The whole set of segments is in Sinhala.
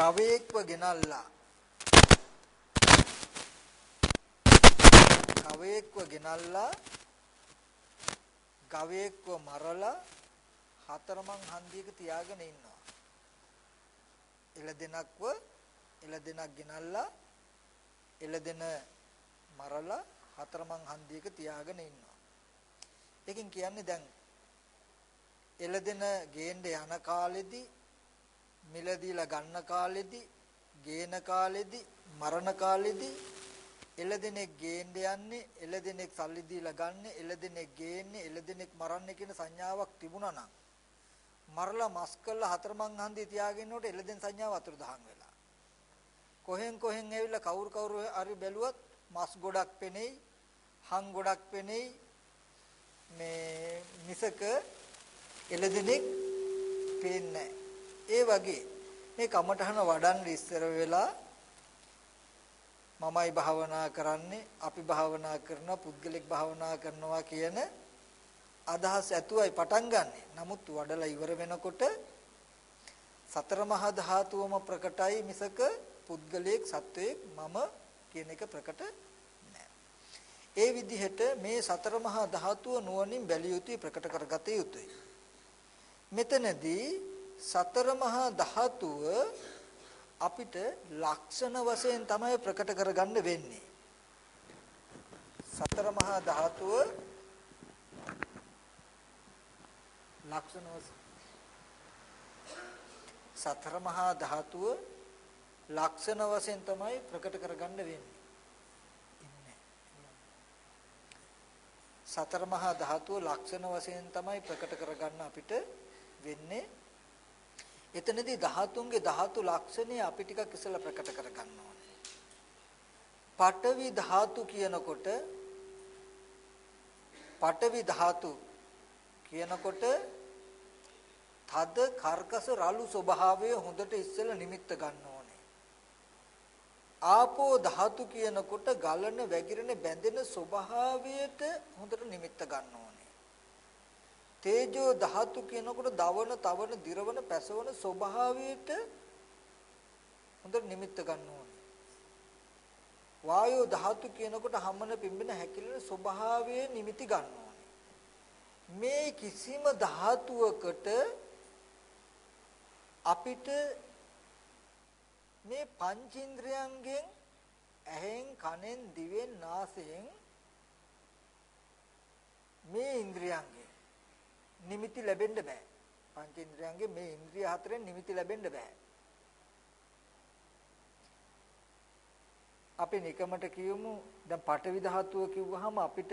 ගවයෙක්ව ගෙනල්ලා ගවයෙක්ව ගෙනල්ලා ගවයෙක්ව මරලා හතරමං හන්දියක තියාගෙන ඉන්නවා. එළදෙනක්ව එළදෙනක් ගෙනල්ලා එළදෙන මරලා හතරමං හන්දියක තියාගෙන ඉන්නවා. ඒකෙන් කියන්නේ දැන් එළදෙන ගේන්න යන කාලෙදී මිලදීලා ගන්න කාලෙදී ගේන කාලෙදී මරණ කාලෙදී එළදෙනෙක් ගේන්න යන්නේ එළදෙනෙක් සල්ලි දීලා ගන්න එළදෙනෙක් ගේන්නේ එළදෙනෙක් මරන්නේ කියන සංඥාවක් තිබුණා නම් මරලා මස් කළා හතරමං හන්දිය තියාගෙනනකොට එළදෙන් සංඥාව අතුරුදහන් වෙලා. කොහෙන් කොහෙන් ඇවිල්ලා කවුරු කවුරු හරි බැලුවත් මස් ගොඩක් පෙනෙයි හං ගොඩක් පෙනෙයි. මේ මිසක එළදෙනෙක් පේන්නේ ඒ වගේ මේ කමඨහන වඩන්න ඉස්සර වෙලා මමයි භාවනා කරන්නේ අපි භාවනා කරනවා පුද්ගලික භාවනා කරනවා කියන අදහස් ඇතුවයි පටන් ගන්නෙ. නමුත් වඩලා ඉවර වෙනකොට සතර මහා ධාතුවම ප්‍රකටයි මිසක පුද්ගලයෙක් සත්වයෙක් මම කියන එක ප්‍රකට ඒ විදිහට මේ සතර මහා ධාතුව නුවණින් බැලිය යුතුයි ප්‍රකට කරගත යුතුයි. මෙතනදී සතර මහා ධාතුව අපිට ලක්ෂණ වශයෙන් තමයි ප්‍රකට කරගන්න වෙන්නේ. සතර මහා ධාතුව ලක්ෂණ සතර මහා ධාතුව ලක්ෂණ වශයෙන් තමයි ප්‍රකට කරගන්න වෙන්නේ. සතර මහා ධාතුව ලක්ෂණ වශයෙන් තමයි ප්‍රකට කරගන්න අපිට වෙන්නේ. එතනදී ධාතුන්ගේ ධාතු ලක්ෂණය අපි ටිකක් ඉස්සෙල්ලා ප්‍රකට කරගන්න ඕනේ. පඨවි ධාතු කියනකොට පඨවි ධාතු කියනකොට තද කර්කස රළු ස්වභාවය හොඳට ඉස්සෙල්ලා නිමිත්ත ගන්න ඕනේ. ආපෝ ධාතු කියනකොට ගලන වැగిරෙන බැඳෙන ස්වභාවයට හොඳට නිමිත්ත ගන්න ඕනේ. තේජෝ ධාතු කියනකොට දවන, තවන, දිරවන, පැසවන ස්වභාවයට හොඳට නිමිත්ත ගන්න ඕනේ. වායෝ ධාතු කියනකොට හමන පිම්බෙන හැකිලෙන ස්වභාවයේ නිමිති ගන්න ඕනේ. මේ කිසිම ධාතුවකට අපිට මේ පංචේන්ද්‍රයන්ගෙන් ඇහෙන් කනෙන් දිවෙන් නාසයෙන් මේ ඉන්ද්‍රියන්ගෙන් නිමිති ලැබෙන්න බෑ. පංචේන්ද්‍රයන්ගේ මේ ඉන්ද්‍රිය හතරෙන් නිමිති ලැබෙන්න බෑ. අපි නිකමට කියමු දැන් පටවි ධාතුව කිව්වහම අපිට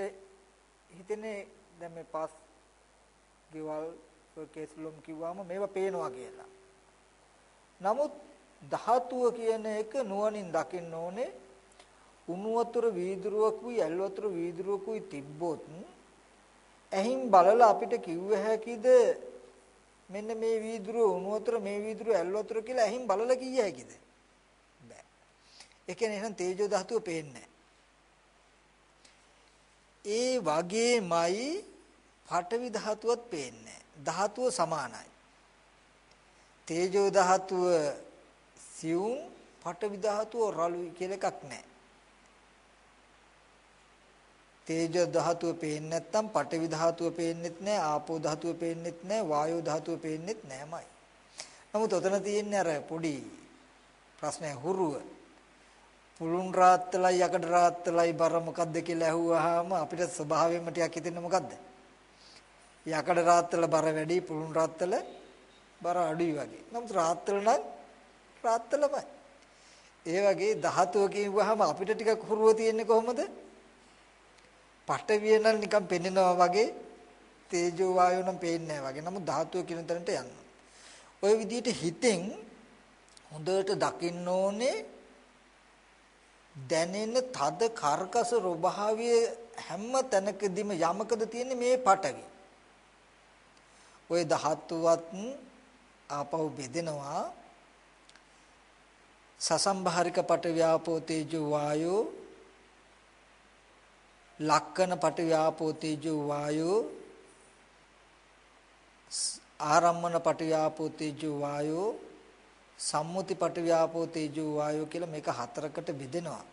හිතෙන්නේ දැන් මේ පස් ගෙවල් කේස්ලොම් කිව්වම මේවා පේනවා කියලා. නමුත් ධාතුව කියන එක නුවණින් දකින්න ඕනේ. උණු වතුර වීදුරුවකුයි ඇල් වතුර වීදුරුවකුයි තිබ්බොත් ඇහින් බලලා අපිට කිව්ව හැකිද? මෙන්න මේ වීදුරුව උණු වතුර මේ වීදුරුව ඇල් වතුර කියලා ඇහින් බලලා කිය හැකිද? බෑ. ඒ කියන්නේ එහෙනම් තේජෝ ධාතුව පේන්නේ ඒ වගේමයි පඨවි ධාතුවත් පේන්නේ ධාතුව සමානයි. තේජෝ ධාතුව සියුම් පඨවි ධාතුව රළුයි කියලා එකක් නැහැ. තේජෝ ධාතුව පේන්නේ නැත්නම් පඨවි ධාතුව පේන්නෙත් නැහැ, ආපෝ ධාතුව පේන්නෙත් නැහැ, වායෝ ධාතුව පේන්නෙත් නැහැමයි. නමුත් ඔතන තියෙන්නේ අර පොඩි ප්‍රශ්නය හුරුව. පුළුන් රාත්තලයි යකඩ රාත්තලයි බර මොකද්ද කියලා ඇහුවාම අපිට ස්වභාවයෙන්ම ටිකක් හිතෙන්නේ මොකද්ද? යකඩ රාත්තල බර වැඩි පුළුන් රාත්තල බර අඩුයි වගේ. නමුත් රාත්තල නම් රාත්තලමයි. ඒ වගේ ධාතුව කියවහම අපිට ටිකක් හුරුව තියෙන්නේ කොහොමද? පටවිය නම් නිකන් පෙන්නනවා වගේ තේජෝ වායෝ නම් පේන්නේ නැහැ වගේ. නමුත් ධාතුව කියන තැනට යන්න. ওই විදිහට හිතෙන් හොඳට දකින්න ඕනේ දැනෙන තද කර්කස ස්වභාවය හැම තැනකදීම යමකද තියෙන්නේ මේ පටවි. ওই ධාතුවත් ආපහු බෙදෙනවා සසම්භාරික පට ව්‍යාපෝ තේජෝ වායෝ ලක්කන පට ව්‍යාපෝ තේජෝ වායෝ ආරම්මන පට ව්‍යාපෝ තේජෝ වායෝ සම්මුති පඨවි ආපෝ තේජෝ වායෝ කියලා මේක හතරකට බෙදෙනවා.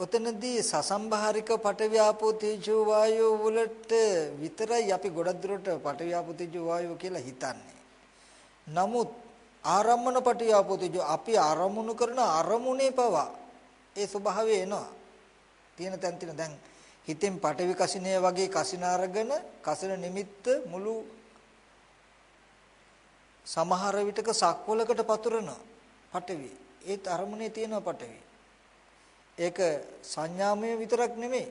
ඔතනදී සසම්භාරික පඨවි ආපෝ තේජෝ වායෝ වලට විතරයි අපි ගොඩක් දුරට පඨවි ආපෝ තේජෝ වායෝ කියලා හිතන්නේ. නමුත් ආරම්මන පඨවි ආපෝ තේජෝ අපි ආරමුණු කරන අරමුණේ පවා ඒ ස්වභාවය එනවා. තියෙන තැන් තියෙන දැන් හිතෙන් පඨවි කසිනේ වගේ කසින අරගෙන කසින නිමිත්ත මුළු සමහර විටක සක්වලකට පතුරන පඨවි ඒත් අරමුණේ තියෙන පඨවි ඒක සංඥාමය විතරක් නෙමෙයි.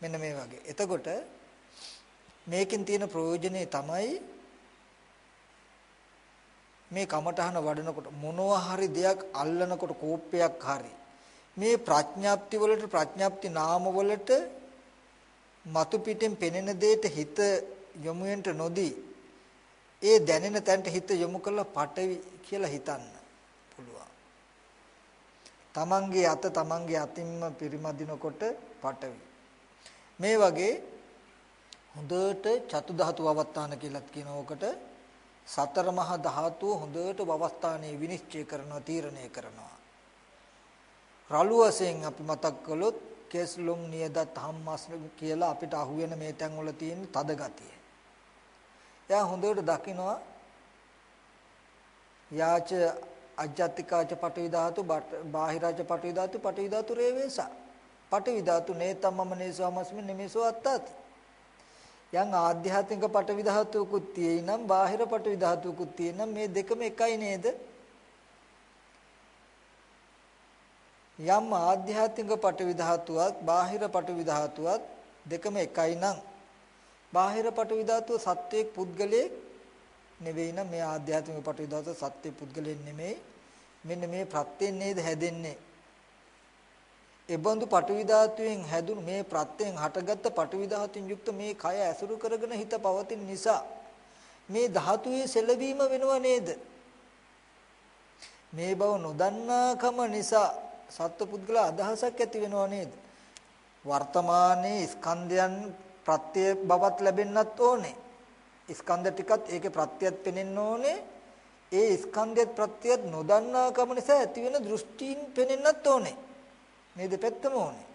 මෙන්න මේ වගේ. එතකොට මේකෙන් තියෙන ප්‍රයෝජනේ තමයි මේ කමඨහන වඩනකොට මොනවා හරි දෙයක් අල්ලනකොට කෝපයක් හරි මේ ප්‍රඥාප්ති වලට ප්‍රඥාප්ති නාම වලට මතු පිටින් පෙනෙන දෙයට හිත යොමු වෙන්න නොදී ඒ දැනෙන තැනට හිත යොමු කරලා පටවි කියලා හිතන්න පුළුවන්. තමන්ගේ අත තමන්ගේ අතින්ම පිරිමදිනකොට පටවි. මේ වගේ හොඳට චතු ධාතු අවස්ථාන කියලාත් කියන ඕකට සතර මහා ධාතුව හොඳට අවස්ථානයේ විනිශ්චය කරනවා තීරණය කරනවා. රළු වශයෙන් අපි මතක් කළොත් කෙස්ලොම් නියදත් හම්මස් කියලා අපිට අහුවෙන මේ තැන් වල තියෙන තද ගතිය. එයා හොඳට දකිනවා යාච අජ්ජත්තිකාච පටවි ධාතු බාහිරාච පටවි ධාතු පටවි ධාතු රේවේසා. පටවි ධාතු නේතම්මම නේසවමස්මි නෙමෙසෝ අත්තාති. යම් ආධ්‍යාත්මික පටවි ධාතුකුත් තියෙනම් බාහිර පටවි ධාතුකුත් තියෙනම් මේ දෙකම එකයි නේද? යම් ආධ්‍යාත්මික පටවි ධාතුවක් බාහිර පටවි ධාතුවක් දෙකම එකයි නම් බාහිර පටවි ධාතුව සත්වයක් පුද්ගලයෙක් නෙවෙයි නම් මේ ආධ්‍යාත්මික පටවි ධාතුව සත්වයක් පුද්ගලයෙක් නෙමෙයි. මෙන්න මේ ප්‍රත්‍යයෙන් නේද හැදෙන්නේ. එබඳු පටවි ධාතුවෙන් හැදුණු මේ ප්‍රත්‍යයෙන් හටගත්ත පටවි ධාතුන් යුක්ත මේ කය ඇසුරු කරගෙන හිත පවතින නිසා මේ ධාතුවේ සෙලවීම වෙනව නේද? මේ බව නොදන්නාකම නිසා සත්පුද්ගල අදහසක් ඇති වෙනව නේද? වර්තමානයේ ස්කන්ධයන් ප්‍රත්‍ය බවත් ලැබෙන්නත් ඕනේ. ස්කන්ධ ටිකත් ඒකේ ප්‍රත්‍යත් පෙනෙන්න ඕනේ. ඒ ස්කන්ධයත් ප්‍රත්‍යත් නොදන්නාකම නිසා ඇති වෙන දෘෂ්ටීන් පෙනෙන්නත් ඕනේ. මේ දෙපැත්තම ඕනේ.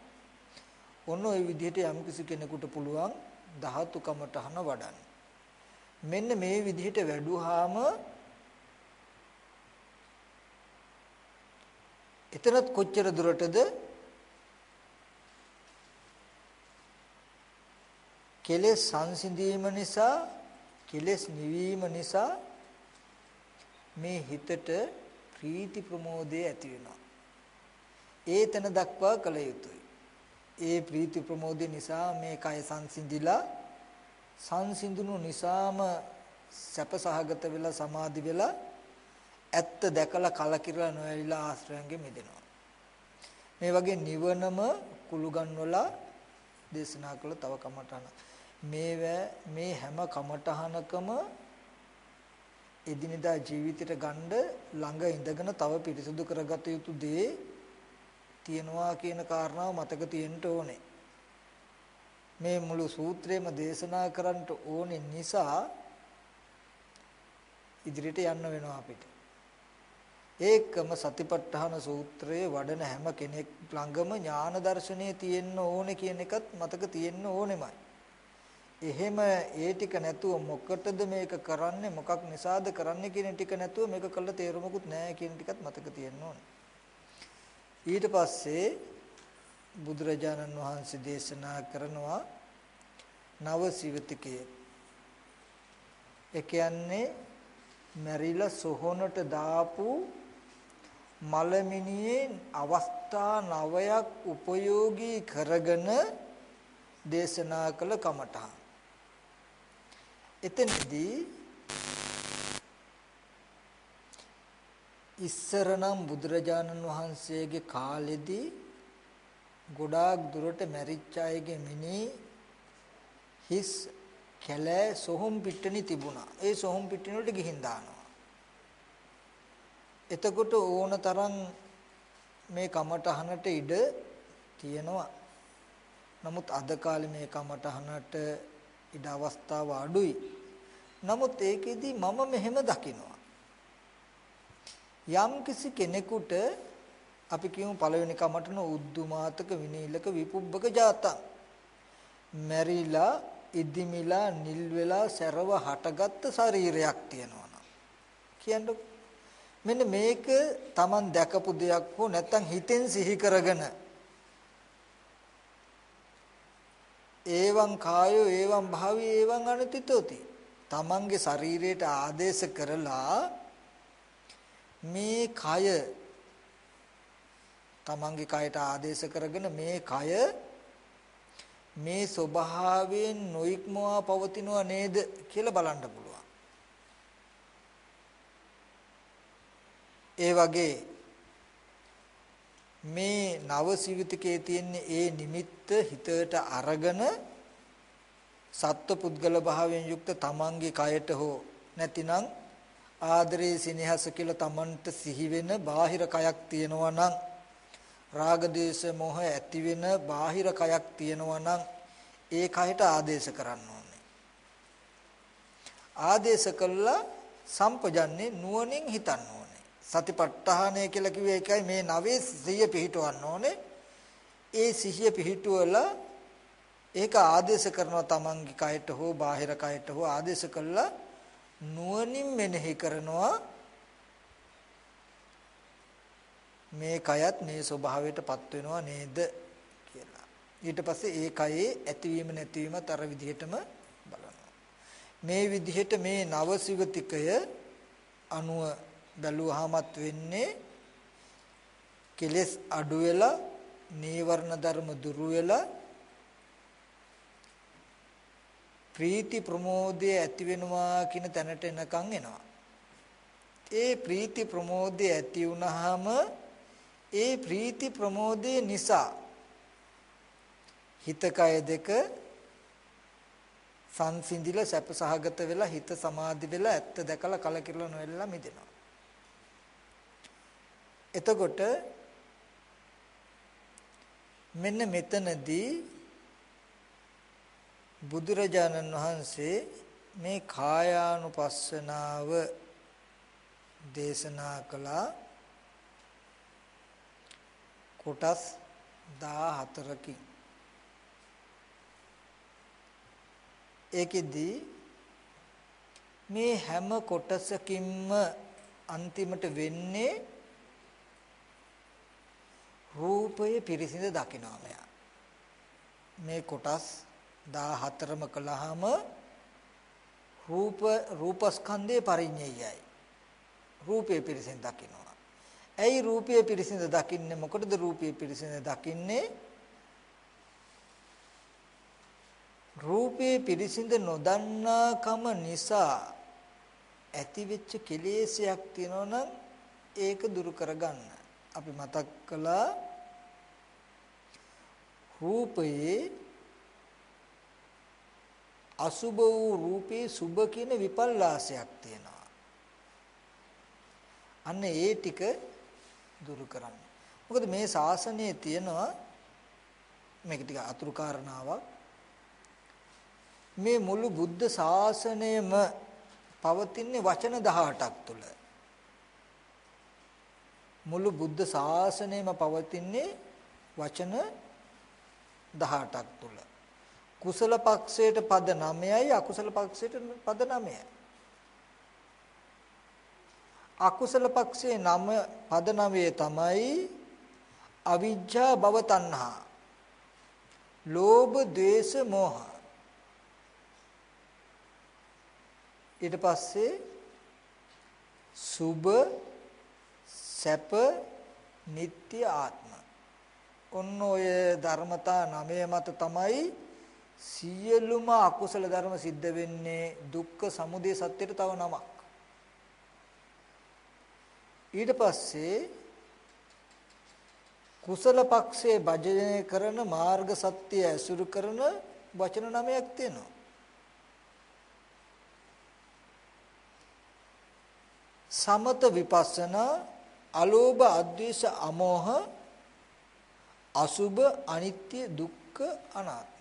ඔන්න ওই විදිහට යම්කිසි කෙනෙකුට පුළුවන් ධාතු කමටහන වඩන්න. මෙන්න මේ විදිහට වැඩුවාම එතනත් කොච්චර දුරටද කෙලෙස් සංසිඳීම නිසා කෙලෙස් නිවීම නිසා මේ හිතට ප්‍රීති ප්‍රමෝදය ඇති වෙනවා ඒ තැන දක්වා කළ යුතුයි. ඒ ප්‍රීති ප්‍රමෝදය නිසා මේ කය සංසිඳිලා සංසිඳුණු නිසාම සැපසහගත වෙලා සමාධි වෙලා ඇත්ත දැකලා කලකිරලා නොඇලිලා ආශ්‍රයන්ගෙ මිදෙනවා. මේ වගේ නිවනම කුළුගන්වලා දේශනා කළ තව කමඨහන. මේව මේ හැම කමඨහනකම එදිනෙදා ජීවිතයට ගන්න ළඟ ඉඳගෙන තව පිරිසුදු කරගත යුතු දේ තියනවා කියන කාරණාව මතක තියෙන්න ඕනේ. මේ මුළු සූත්‍රයම දේශනා කරන්නට ඕනේ නිසා ඉදිරියට යන්න වෙනවා අපිට. ඒකම සතිපට්ඨාන සූත්‍රයේ වඩන හැම කෙනෙක් ළඟම ඥාන දර්ශනය තියෙන්න ඕනේ කියන එකත් මතක තියෙන්න ඕනෙමයි. එහෙම ඒ ටික නැතුව මොකටද මේක කරන්නේ මොකක් නිසාද කරන්නේ කියන ටික නැතුව මේක කළ තේරුමකුත් නැහැ කියන ටිකත් මතක තියෙන්න ඕනේ. ඊට පස්සේ බුදුරජාණන් වහන්සේ දේශනා කරනවා නව සිවතිකය. ඒ කියන්නේ මැරිලා සොහොනට දාපු මලමිනියේ අවස්ථා නවයක් උපයෝගී කරගෙන දේශනා කළ කමඨා. එතනදී ඉස්සර නම් බුදුරජාණන් වහන්සේගේ කාලෙදී ගොඩාක් දුරට මැරිච්ච අයගේ මිනි හිස් කැලෑ සොහොන් පිට්ටනි තිබුණා. ඒ සොහොන් පිට්ටනි වලට ගිහින් දානවා. එතකොට ඕන තරම් මේ කමටහනට ඉඩ තියෙනවා. නමුත් අද කාලේ මේ කමටහනට ඉඩ අවස්ථාව අඩුයි. නමුත් ඒකෙදි මම මෙහෙම දකිනවා. යම් කිසි කෙනෙකුට අපි කියමු පළවෙනි කමටන උද්දුමාතක විනීලක විපුබ්බක ජාතං. මැරිලා ඉදිමිලා නිල් වෙලා සැරව හටගත්ත ශරීරයක් තියෙනවා නම් කියන්නේ මෙන්න මේක Taman දැකපු දෙයක් හෝ නැත්නම් හිතෙන් සිහි කරගෙන. ඒවං කායෝ ඒවං භාවී ඒවං අනතිතෝති. තමන්ගේ ශරීරයට ආදේශ කරලා මේ කය තමන්ගේ කයට ආදේශ කරගෙන මේ කය මේ ස්වභාවයෙන් නොයික්මවා පවතිනව නේද කියලා බලන්න පුළුවන්. ඒ වගේ මේ නව සිවිතකයේ තියෙන ඒ නිමිත්ත හිතට අරගෙන සත්ව පුද්ගල භාවයෙන් යුක්ත තමන්ගේ කයට හෝ නැතිනම් ආදරේ සිනහස කියලා තමන්ට සිහි වෙන බාහිර කයක් තියෙනවා නම් රාග දේශ මොහ ඇති වෙන බාහිර කයක් තියෙනවා නම් ඒ කයට ආදේශ කරන්න ඕනේ. ආදේශ කළා සම්පජන්නේ නුවණින් හිතන්න ඕනේ. සතිපට්ඨානය කියලා කිව්වේ ඒකයි මේ නවේ සිහිය පිහිටවන්න ඕනේ. ඒ සිහිය පිහිටුවලා ඒක ආදේශ කරනවා තමන්ගේ කයට හෝ බාහිර කයට හෝ ආදේශ කළා නුවණින් මෙනෙහි කරනවා මේ කයත් මේ ස්වභාවයටපත් වෙනවා නේද කියලා. ඊට පස්සේ ඒ කයේ ඇතිවීම නැතිවීමත් අර විදිහටම බලනවා. මේ විදිහට මේ නවසිවතිකය අනුව බැලුවාමත් වෙන්නේ කෙලෙස් අඩු වෙලා නීවරණ ධර්ම දුරු වෙලා ප්‍රීති ප්‍රමෝදය ඇති වෙනවා කියන තැනට එනකන් එනවා. ඒ ප්‍රීති ප්‍රමෝදය ඇති වුනහම ඒ ප්‍රීති ප්‍රමෝදය නිසා හිත කය දෙක සංසිඳිලා සැප සහගත වෙලා හිත සමාධි වෙලා ඇත්ත දැකලා කලකිරලා නොවෙලා මිදෙනවා. එතකොට මෙන්න මෙතනදී බුදුරජාණන් වහන්සේ මේ කායානුපස්සනාව දේශනා කළා කොටස් 14කින් ඒකෙදී මේ හැම කොටසකින්ම අන්තිමට වෙන්නේ රූපය පිරිසිඳ දකිනවා මෙයා. මේ කොටස් 14ම කළාම රූප රූපස්කන්ධේ පරිඤ්ඤයයි. රූපේ පිරිසිඳ දකිනවා. ඇයි රූපය පිරිසිඳ දකින්නේ මොකටද රූපය පිරිසිඳ දකින්නේ? රූපේ පිරිසිඳ නොදන්නාකම නිසා ඇතිවෙච්ච කෙලෙසයක් තියෙනවා ඒක දුරු කරගන්න. අපි මතක් කළා රූපයේ අසුබ වූ රූපේ සුබ කියන විපල්ලාසයක් තියෙනවා. අන්න ඒ ටික දුරු කරන්න. මොකද මේ ශාසනයේ තියෙනවා මේක ටික අතුරු කාරණාවක්. මේ මුළු බුද්ධ ශාසනයම පවතින්නේ වචන 18ක් තුල. මුළු බුද්ධ ශාසනයම පවතින්නේ වචන 18ක් තුල. කුසල පක්ෂයට පද 9යි අකුසල පක්ෂයට පද 9යි. අකුසල පක්ෂයේ 9 පද 9 තමයි අවිජ්ජා භව තණ්හා. ලෝභ, ද්වේෂ, මෝහ. ඊට පස්සේ සුභ සැප නিত্য ආත්ම. ඔන්න ඔය ධර්මතා නවය මත තමයි සියලුම අකුසල ධර්ම සිද්ධ වෙන්නේ දුක්ඛ සමුදය සත්‍යයට තව නමක්. ඊට පස්සේ කුසල පක්ෂයේ භජනය කරන මාර්ග සත්‍ය ඇසුරු කරන වචන නමයක් තියෙනවා. සමත විපස්සනා අලෝභ අද්වේෂ අමෝහ අසුභ අනිත්‍ය දුක්ඛ අනාත්ම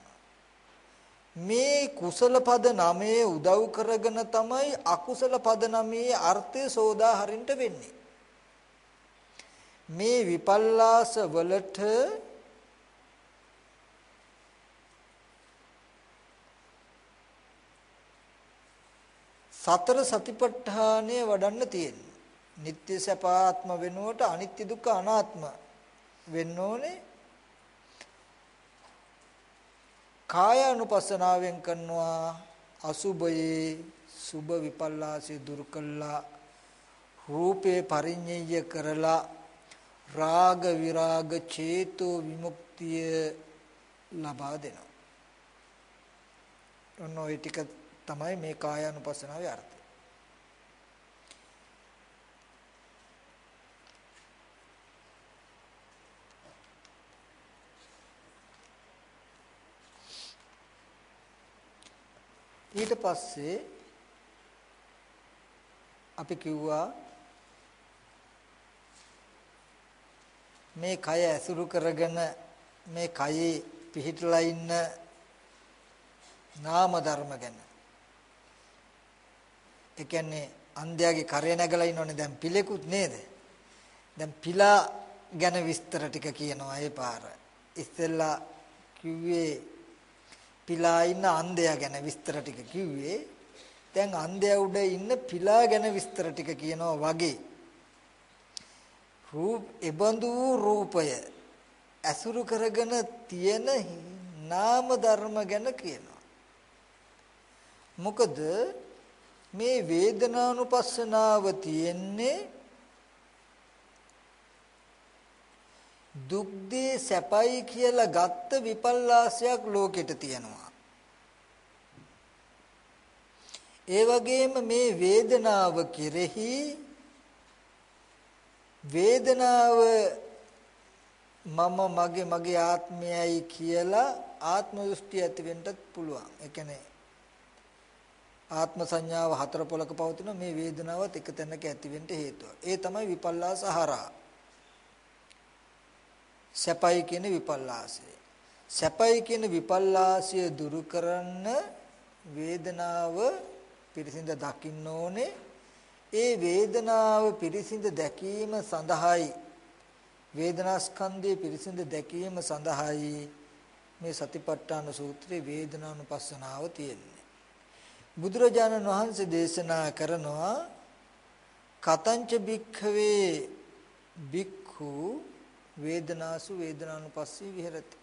මේ කුසල පද නමේ උදව් කරගෙන තමයි අකුසල පද නමේ අර්ථය සෝදා හරින්න වෙන්නේ. මේ විපල්ලාස වලට සතර සතිපට්ඨානය වඩන්න තියෙන්නේ. නিত্য සපාත්ම වෙනුවට අනිත්‍ය දුක්ඛ අනාත්ම වෙන්න ඕනේ. කායානුපස්සනාවෙන් කරනවා අසුබයේ සුබ විපල්ලාසය දුරු කළා රූපේ පරිඤ්ඤය කරලා රාග විරාග චේතෝ විමුක්තිය ලබා දෙනවා. ඔන්න ඔය ටික තමයි මේ කායානුපස්සනාවේ අර්ථය. ඊට පස්සේ අපි කිව්වා මේ කය ඇසුරු කරගෙන මේ කයේ පිහිටලා ඉන්න නාම ධර්ම ගැන ඒ කියන්නේ අන්ධයාගේ කරේ නැගලා ඉන්නෝනේ දැන් පිලෙකුත් නේද? දැන් පිලා ගැන විස්තර ටික කියනවා ඒ පාර. ඉස්සෙල්ලා කිව්වේ පිලා ඉන්න අන්ධයා ගැන විස්තර ටික කිව්වේ. දැන් අන්ධයා උඩ ඉන්න පිලා ගැන විස්තර ටික කියනවා වගේ. රූප එබඳු රූපය ඇසුරු කරගෙන තියෙන නාම ධර්ම ගැන කියනවා. මොකද මේ වේදනානුපස්සනාව තියෙන්නේ දුක් දේ සැපයි කියලා ගත්ත විපල්ලාසයක් ලෝකෙට තියෙනවා. ඒ වගේම මේ වේදනාව කෙරෙහි වේදනාව මම මගේ මගේ ආත්මයයි කියලා ආත්ම දෘෂ්ටි ඇති වෙන්නත් පුළුවන්. ඒ කියන්නේ ආත්ම සංඥාව හතර පොලක පවතින මේ වේදනාවත් එක තැනක ඇති වෙන්න හේතුව. ඒ තමයි විපල්ලාස හරහා. සැපයි කියන විපල්ලාසය. සැපයි කියන විපල්ලාසය දුරු කරන්න වේදනාව පිරිසිඳ දකින්න ඕනේ. ඒ වේදනාව පිරිසිඳ දැකීම සඳහායි වේදනාස්කන්ධයේ පිරිසිඳ දැකීම සඳහායි මේ සතිපට්ඨාන සූත්‍රයේ වේදනානුපස්සනාව තියෙන්නේ. බුදුරජාණන් වහන්සේ දේශනා කරනවා කතංච භික්ඛවේ භික්ඛු වේදනාසු වේදනානුපස්සී විහෙරති.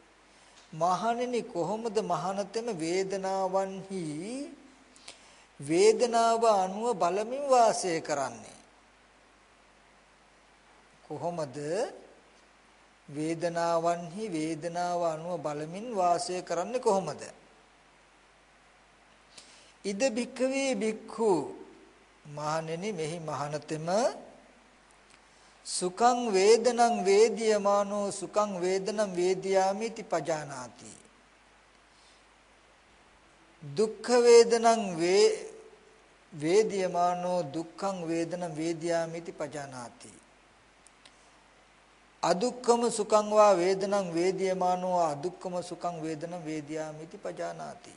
මහණෙනි කොහොමද මහානතෙම වේදනාවන්හි වේදනාව අනුව බලමින් වාසය කරන්නේ? කොහොමද වේදනාවන්හි වේදනාව අනුව බලමින් වාසය කරන්නේ කොහොමද? ඉද බික්කවේ බික්ඛු මහණෙනි මෙහි මහණතෙම සුඛං වේදනං වේදියමානෝ සුඛං වේදනං වේදියාමිති පජානාති. දුක්ඛ වේදනං වේ වේදියමානෝ දුක්ඛං වේදනං වේදියාමිති පජානාති. අදුක්ඛම සුඛං වා වේදනං වේදියමානෝ අදුක්ඛම සුඛං වේදනං වේදියාමිති පජානාති.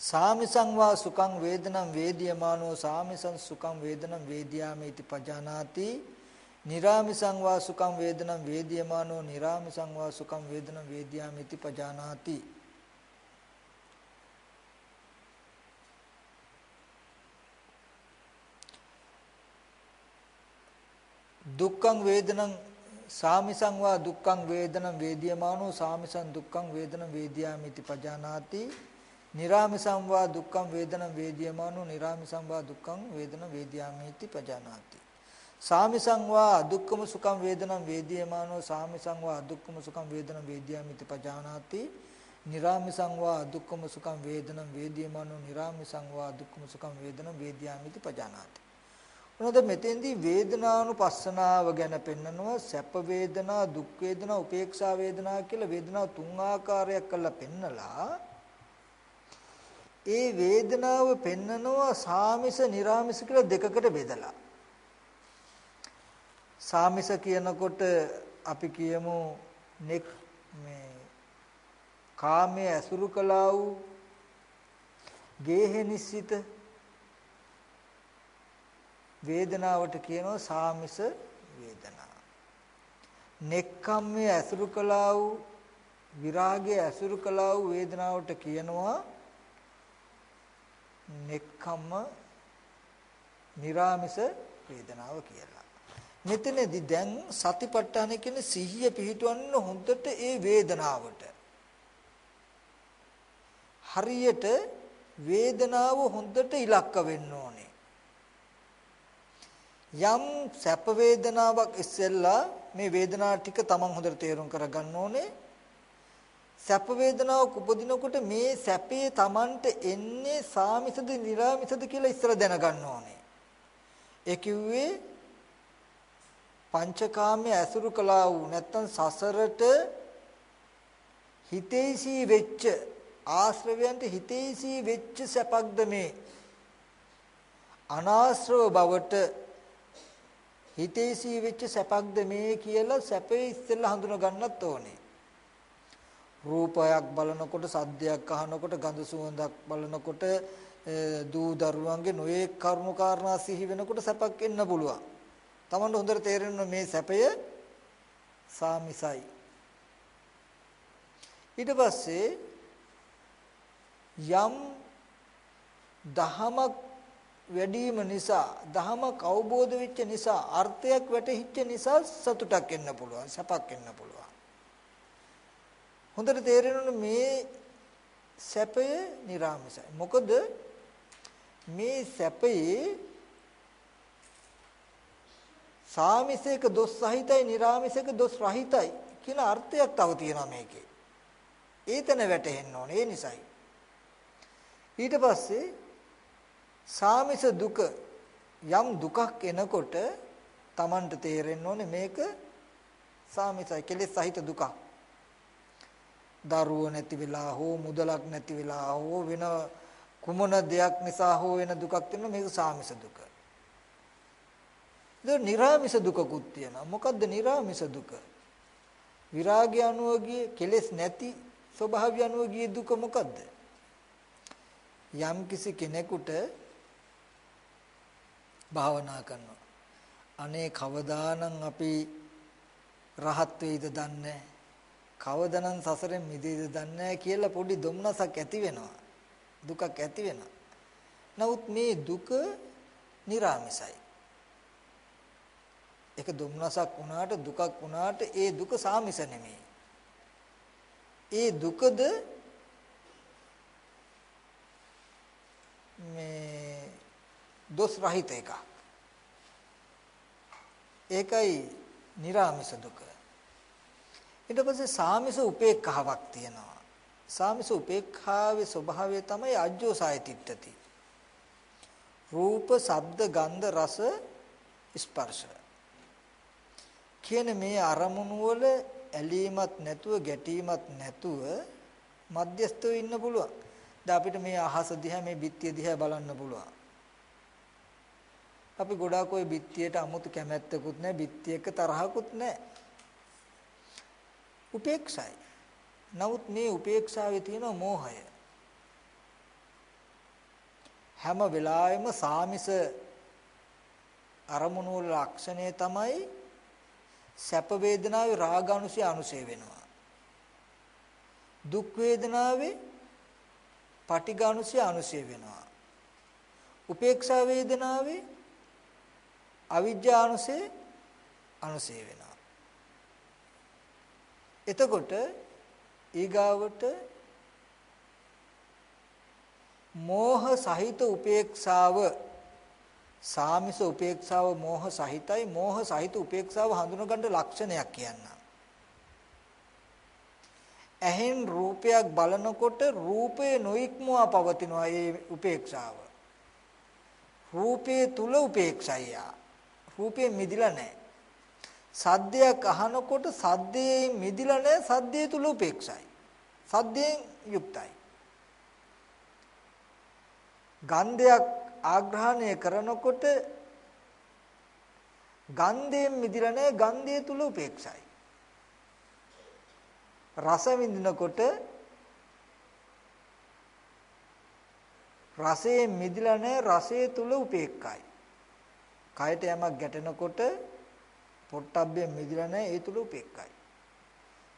සාමිසං වා සුඛං වේදනං වේදියමානෝ සාමිසං සුඛං වේදනං වේදියාමේති පජානාති. නිරාමිසං වා සුඛං වේදනං වේදියමානෝ නිරාමිසං වා සුඛං වේදනං වේදියාමේති පජානාති. දුක්ඛං වේදනං සාමිසං වා දුක්ඛං වේදනං වේදියමානෝ සාමිසං දුක්ඛං වේදනං වේදියාමේති පජානාති. නිරාමිසං වා දුක්ඛං වේදනං වේදියමානෝ නිරාමිසං වා දුක්ඛං වේදනං වේදියාමේති පජානාති. සාමිසං වා අදුක්ඛම සුඛං වේදනං වේදියමානෝ සාමිසං වා අදුක්ඛම සුඛං වේදනං වේදියාමිති පජානාති. නිරාමිසං වා අදුක්ඛම සුඛං වේදනං වේදියමානෝ නිරාමිසං වා අදුක්ඛම සුඛං වේදනං වේදියාමිති පජානාති. මොනවද මෙතෙන්දී වේදනානුපස්සනාව ගැන පෙන්නනවා? සැප වේදනා දුක් වේදනා උපේක්ෂා වේදනා කියලා වේදනා තුන් ආකාරයක් කරලා පෙන්නලා ඒ වේදනාව පෙන්නනවා සාමිස නිර්ාමිස කියලා දෙකකට බෙදලා. සාමිස කියනකොට අපි කියමු නෙක් මේ කාමයේ ඇසුරු කළා වූ ගේහෙ නිස්සිත වේදනාවට කියනවා සාමිස වේදනා. නෙක්ඛම්මයේ ඇසුරු කළා වූ විරාගයේ ඇසුරු කළා වූ වේදනාවට කියනවා නෙක්ඛම්ම निराமிස වේදනාව කියලා. මෙතනදී දැන් සතිපට්ඨාන කියන්නේ සිහිය පිහිටවන්න හොඳට ඒ වේදනාවට. හරියට වේදනාව හොඳට ඉලක්ක වෙන්න ඕනේ. යම් සැප වේදනාවක් ඉස්සෙල්ලා මේ වේදනා ටික Taman හොඳට තේරුම් කරගන්න ඕනේ. සැප වේදනාවක් උපදිනකොට මේ සැපේ Tamanට එන්නේ සාමිසද නිර්ාමිසද කියලා ඉස්සර දැනගන්න ඕනේ. ඒ කිව්වේ පංචකාමයේ ඇසුරු කළා වූ නැත්තම් සසරට හිතේසී වෙච්ච ආශ්‍රවයන්ට හිතේසී වෙච්ච සැපක්ද මේ අනාශ්‍රව බවට හිතේසී වෙච්ච සැපක්ද මේ කියලා සැපේ ඉස්සෙල්ලා හඳුනා ගන්නත් ඕනේ. රූපයක් බලනකොට සද්දයක් අහනකොට ගඳ සුවඳක් බලනකොට දූ දරුවන්ගේ නොයේ කරුණු කාරණා සිහි වෙනකොට සැපක් එන්න පුළුවන්. Tamanට හොඳට තේරෙන්න මේ සැපය සාමිසයි. ඊට පස්සේ යම් දහමක් වැඩිම නිසා දහමක් අවබෝධ වෙච්ච නිසා අර්ථයක් වැටහිච්ච නිසා සතුටක් එන්න පුළුවන් සැපක් එන්න පුළුවන් හොඳට තේරෙනවනේ මේ සැපය निराமிසයි. මොකද මේ සැපයේ සාමිසේක දොස් සහිතයි निराමිසේක දොස් රහිතයි කියන අර්ථයක් තව තියෙනවා මේකේ. ඒතන වැටෙන්න ඕනේ ඒ නිසයි. ඊට පස්සේ සාමිස දුක යම් දුකක් එනකොට Tamanට තේරෙන්න ඕනේ මේක සාමිසයි කෙලෙස් සහිත දුකක්. දරුවෝ නැති වෙලා හෝ මුදලක් නැති වෙලා හෝ වෙන කුමන දෙයක් නිසා හෝ වෙන දුකක් තියෙනවා මේක සාමිස දුක. ඒක නිර්ාමිස දුකකුත් තියෙනවා. මොකද්ද නිර්ාමිස දුක? විරාගය අනුව ගියේ කෙලෙස් නැති ස්වභාවය අනුව ගියේ දුක මොකද්ද? යම් කිසි කෙනෙකුට භාවනා කරනවා. අනේ කවදානම් අපි රහත් වෙයිද දන්නේ කවදානම් සසරෙන් මිදෙයිද දන්නේ කියලා පොඩි දුම්නසක් ඇති වෙනවා. දුකක් ඇති වෙනවා. නමුත් මේ දුක निराமிසයි. ඒක දුම්නසක් වුණාට දුකක් වුණාට ඒ දුක සාමිස නෙමෙයි. ඒ දුකද මේ දොස් රහිත එකක්. ඒකයි निराமிස දුක. ඊට පස්සේ සාමිස උපේක්ඛාවක් තියෙනවා. සාමිස උපේක්ඛාවේ ස්වභාවය තමයි අජ්ජෝ සායතිත්තති. රූප, ශබ්ද, ගන්ධ, රස, ස්පර්ශ. කියන මේ අරමුණු වල ඇලීමක් නැතුව ගැටීමක් නැතුව මධ්‍යස්තව ඉන්න පුළුවන්. දැන් අපිට මේ අහස දිහා මේ බිත්තිය දිහා බලන්න පුළුවන්. අපි ගොඩාක් ওই බිත්තියට 아무තු කැමැත්තකුත් නැහැ, බිත්තියක තරහකුත් නැහැ. උපේක්ෂයි. නමුත් මේ උපේක්ෂාවේ තියෙන මෝහය හැම වෙලාවෙම සාමිස අරමුණු වල ලක්ෂණය තමයි සැප වේදනාවේ රාගානුසය අනුසය වෙනවා. දුක් වේදනාවේ පටිඝානුසය අනුසය වෙනවා. උපේක්ෂා වේදනාවේ අවිජ්ජානුසය අනුසය වෙනවා. එතකොට ඊගාවට මෝහ සහිත උපේක්ෂාව සාමිස උපේක්ෂාව මෝහ සහිතයි මෝහ සහිත උපේක්ෂාව හඳුනගන්න ලක්ෂණයක් කියන්න. ඇහෙන් රූපයක් බලනකොට රූපේ නොඉක්මවා පවතිනවා ඒ උපේක්ෂාව. රූපේ තුල උපේක්ෂය. රූපේ මිදිලා නැහැ. සද්දයක් අහනකොට සද්දයෙන් මිදිලා නැහැ සද්දේ තුල උපේක්ෂයි. සද්දයෙන් යුක්තයි. ගන්ධයක් ආග්‍රහණය කරනකොට ගන්ධයෙන් මිදිලා නැහැ ගන්ධය තුල උපේක්ෂයි. රස විඳිනකොට රසයෙන් මිදිලා නැහැ රසයේ තුල උපේක්ඛයි. කයට යමක් ගැටෙනකොට පොට්ටබ්බේ මිදිලා නැහැ ඒ තුල උපේක්ඛයි.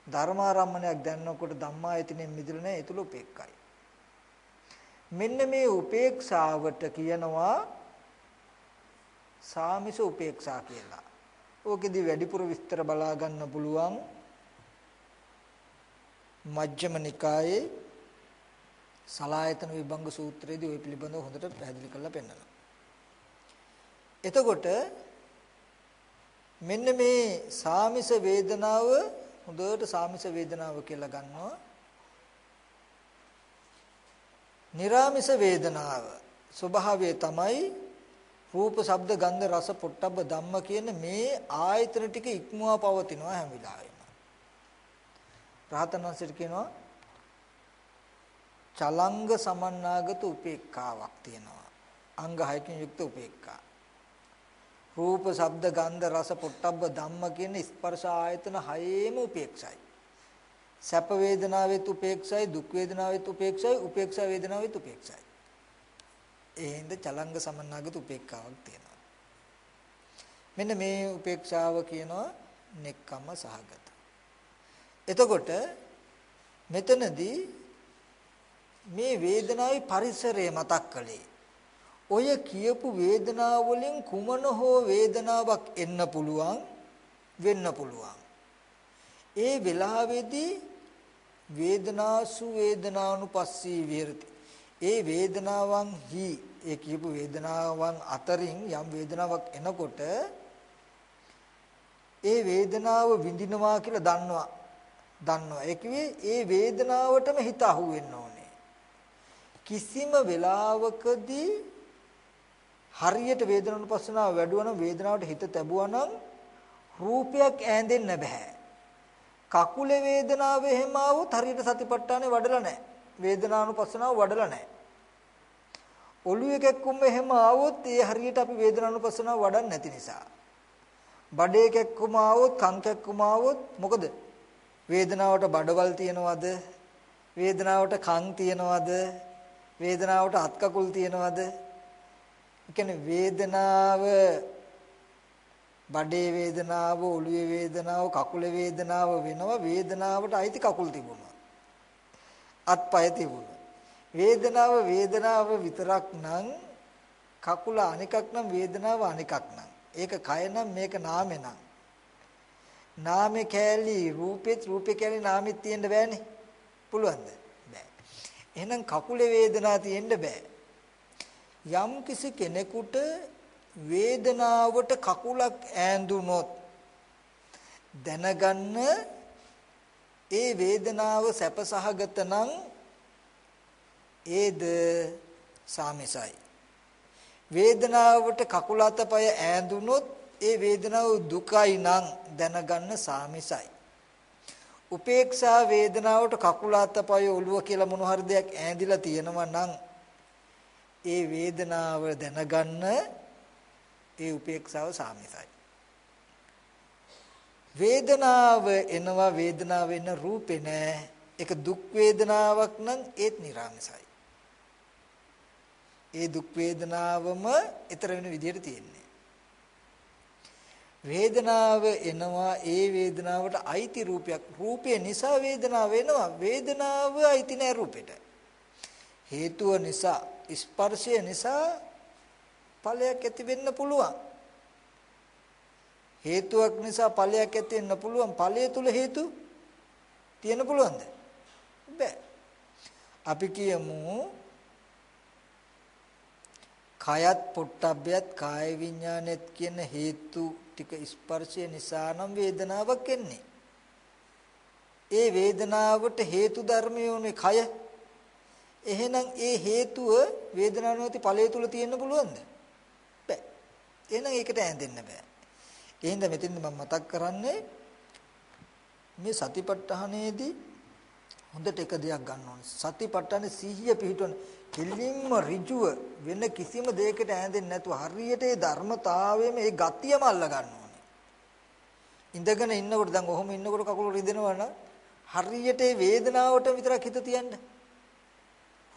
ධර්මාරම්මණයක් දැනනකොට ධම්මායතනෙන් මිදිලා නැහැ ඒ තුල උපේක්ඛයි. මෙන්න මේ උපේක්ෂාවට කියනවා සාමිස උපේක්ෂා කියලා. ඕකෙදි වැඩිපුර විස්තර බලා ගන්න පුළුවන් මජ්ක්‍ධිම නිකායේ සලායතන විභංග සූත්‍රයේදී ওই පිළිබඳව හොඳට පැහැදිලි කරලා පෙන්නනවා. එතකොට මෙන්න මේ සාමිස වේදනාව හොඳට සාමිස වේදනාව කියලා ගන්නවා. निराමිස වේදනාව ස්වභාවය තමයි රූප, ශබ්ද, ගන්ධ, රස, පොට්ටබ්බ ධම්ම කියන මේ ආයතන ටික ඉක්මවා පවතිනවා හැම වෙලාවෙම. රහතන් වහන්සේට කියනවා චලංග සමන්නාගත උපේක්ඛාවක් තියෙනවා. අංග හයකින් යුක්ත උපේක්ඛා. රූප, ශබ්ද, ගන්ධ, රස, පොට්ටබ්බ ධම්ම කියන ස්පර්ශ ආයතන හයේම උපේක්ෂයි. සැප වේදනාවෙත් උපේක්ෂයි, දුක් වේදනාවෙත් උපේක්ෂයි, උපේක්ෂා වේදනාවෙත් උපේක්ෂයි. ඒ හින්දා චලංග සමන්නාගත උපේක්ඛාවක් තියෙනවා. මෙන්න මේ උපේක්ෂාව කියනවා නෙක්කම සහගත. එතකොට මෙතනදී මේ වේදනාවේ පරිසරය මතක් කළේ. ඔය කියපු වේදනාව වලින් කුමන හෝ වේදනාවක් එන්න පුළුවන් වෙන්න පුළුවන්. ඒ වෙලාවේදී වේදනාසු වේදනානුපස්සී විහෙරති. ඒ වේදනාවන් හි ඒ කියපු වේදනාවන් අතරින් යම් වේදනාවක් එනකොට ඒ වේදනාව විඳිනවා කියලා දන්නවා. දන්නවා. ඒ කිව්වේ ඒ වේදනාවටම හිත අහු වෙන්න ඕනේ. කිසිම වෙලාවකදී හරියට වේදනානුපස්සනාව වැඩුවනම් වේදනාවට හිත තැබුවනම් රූපයක් ඈඳෙන්න බෑ. කකුලේ වේදනාව එහෙම આવොත් හරියට සතිපට්ඨානේ වඩලා නැහැ. වේදනානුපස්සනාව වඩලා නැහැ. ඔළුව එකක්කුම එහෙම આવොත් ඒ හරියට අපි වේදනානුපස්සනාව වඩන්නේ නැති නිසා. බඩේ එකක්කුම આવොත් කන් එකක්කුම આવොත් මොකද? වේදනාවට බඩවල් තියනවද? වේදනාවට කන් තියනවද? වේදනාවට අත් කකුල් තියනවද? කියන්නේ වේදනාව බඩේ වේදනාව, ඔළුවේ වේදනාව, කකුලේ වේදනාව වෙනවා වේදනාවට අයිති කකුල් තිබුණා. අත්පය තිබුණා. වේදනාව වේදනාව විතරක් නම් කකුල අනිකක් නම් වේදනාව අනිකක් නම්. ඒක කය නම් මේක නාමේ නම්. නාමේ කැලි රූපෙත් රූපේ කැලි නාමෙත් තියෙන්න බෑනේ. පුළුවන්ද? බෑ. එහෙනම් කකුලේ වේදනාව තියෙන්න බෑ. යම් කිසි කෙනෙකුට වේදනාවට කකුලක් ඈඳුනොත් දැනගන්න ඒ වේදනාව සැපසහගත නම් ඒද සාමිසයි. වේදනාවට කකුල අතපය ඈඳුනොත් ඒ වේදනාව දුකයි නම් දැනගන්න සාමිසයි. උපේක්ෂා වේදනාවට කකුල අතපය ඔළුව කියලා මොන හරි දෙයක් ඈඳිලා තියෙනවා නම් ඒ වේදනාව දැනගන්න ඒ උපේක්ෂාව සාමිසයි. වේදනාව එනවා වේදනාව වෙන රූපේ නෑ. ඒක දුක් වේදනාවක් නම් ඒත් නිර්ාමසයි. ඒ දුක් වේදනාවම ඊතර වෙන විදිහට තියෙන්නේ. වේදනාව එනවා ඒ වේදනාවට අයිති රූපයක්. රූපය නිසා වේදනාව එනවා. වේදනාව අයිති නෑ රූපෙට. හේතුව නිසා ස්පර්ශය නිසා ඵලයක් ඇති වෙන්න පුළුවන්. හේතුවක් නිසා ඵලයක් ඇති වෙන්න පුළුවන්. ඵලය තුල හේතු තියෙන්න පුළුවන්ද? බෑ. අපි කියමු කයත් පොට්ටබ්බයත් කාය විඥානෙත් කියන හේතු ටික ස්පර්ශය නිසා නම් වේදනාවක් එන්නේ. ඒ වේදනාවට හේතු ධර්මයෝනේ කය. එහෙනම් ඒ හේතුව වේදනාවනෝති ඵලය තුල තියෙන්න පුළුවන්ද? එහෙනම් ඒකට ඇඳෙන්න බෑ. ඒ හින්දා මෙතෙන්ද මම මතක් කරන්නේ මේ සතිපට්ඨානයේදී හොඳට එක දෙයක් ගන්න ඕනේ. සතිපට්ඨානේ සිහිය පිහිටවන කෙලින්ම ඍජුව වෙන කිසිම දෙයකට ඈඳෙන්නේ නැතුව හරියට ඒ ධර්මතාවයේම ඒ ගතියම අල්ල ගන්න ඕනේ. ඉඳගෙන ඉන්නකොට දැන් ඔහොම ඉන්නකොට කකුල රිදෙනවා නම් හරියට ඒ වේදනාවට විතරක් හිත තියන්න.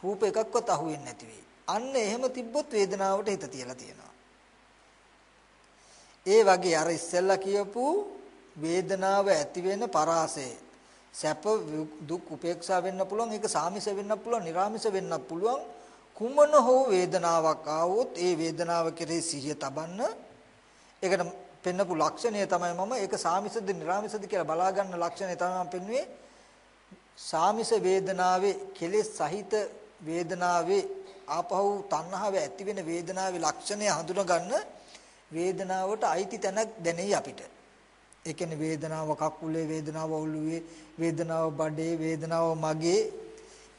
රූප එකක්වත් අහුවෙන්නේ නැති වෙයි. අන්න එහෙම තිබ්බොත් වේදනාවට හිත තියලා තියෙනවා. ඒ වගේ අර ඉස්සෙල්ලා කියපු වේදනාව ඇති වෙන පරාසය සැප දුක් උපේක්ෂා වෙන්න පුළුවන් ඒක සාමිස වෙන්න පුළුවන් නිර්ාමිස වෙන්න පුළුවන් කුමන හෝ වේදනාවක් ආවොත් ඒ වේදනාව කෙරෙහි සිහිය තබන්න ඒකට පෙන්නපු ලක්ෂණය තමයි මම ඒක සාමිසද නිර්ාමිසද කියලා බලා ගන්න ලක්ෂණය තමයි මම පෙන්වුවේ සාමිස වේදනාවේ කෙලෙස් සහිත වේදනාවේ ආපහු තණ්හාව ඇති වෙන වේදනාවේ ලක්ෂණය හඳුනා ගන්න වේදනාවට අයිති තැනක් දැනෙයි අපිට. ඒ කියන්නේ වේදනාව කකුලේ වේදනාව ඔළුවේ වේදනාව බඩේ වේදනාව මගේ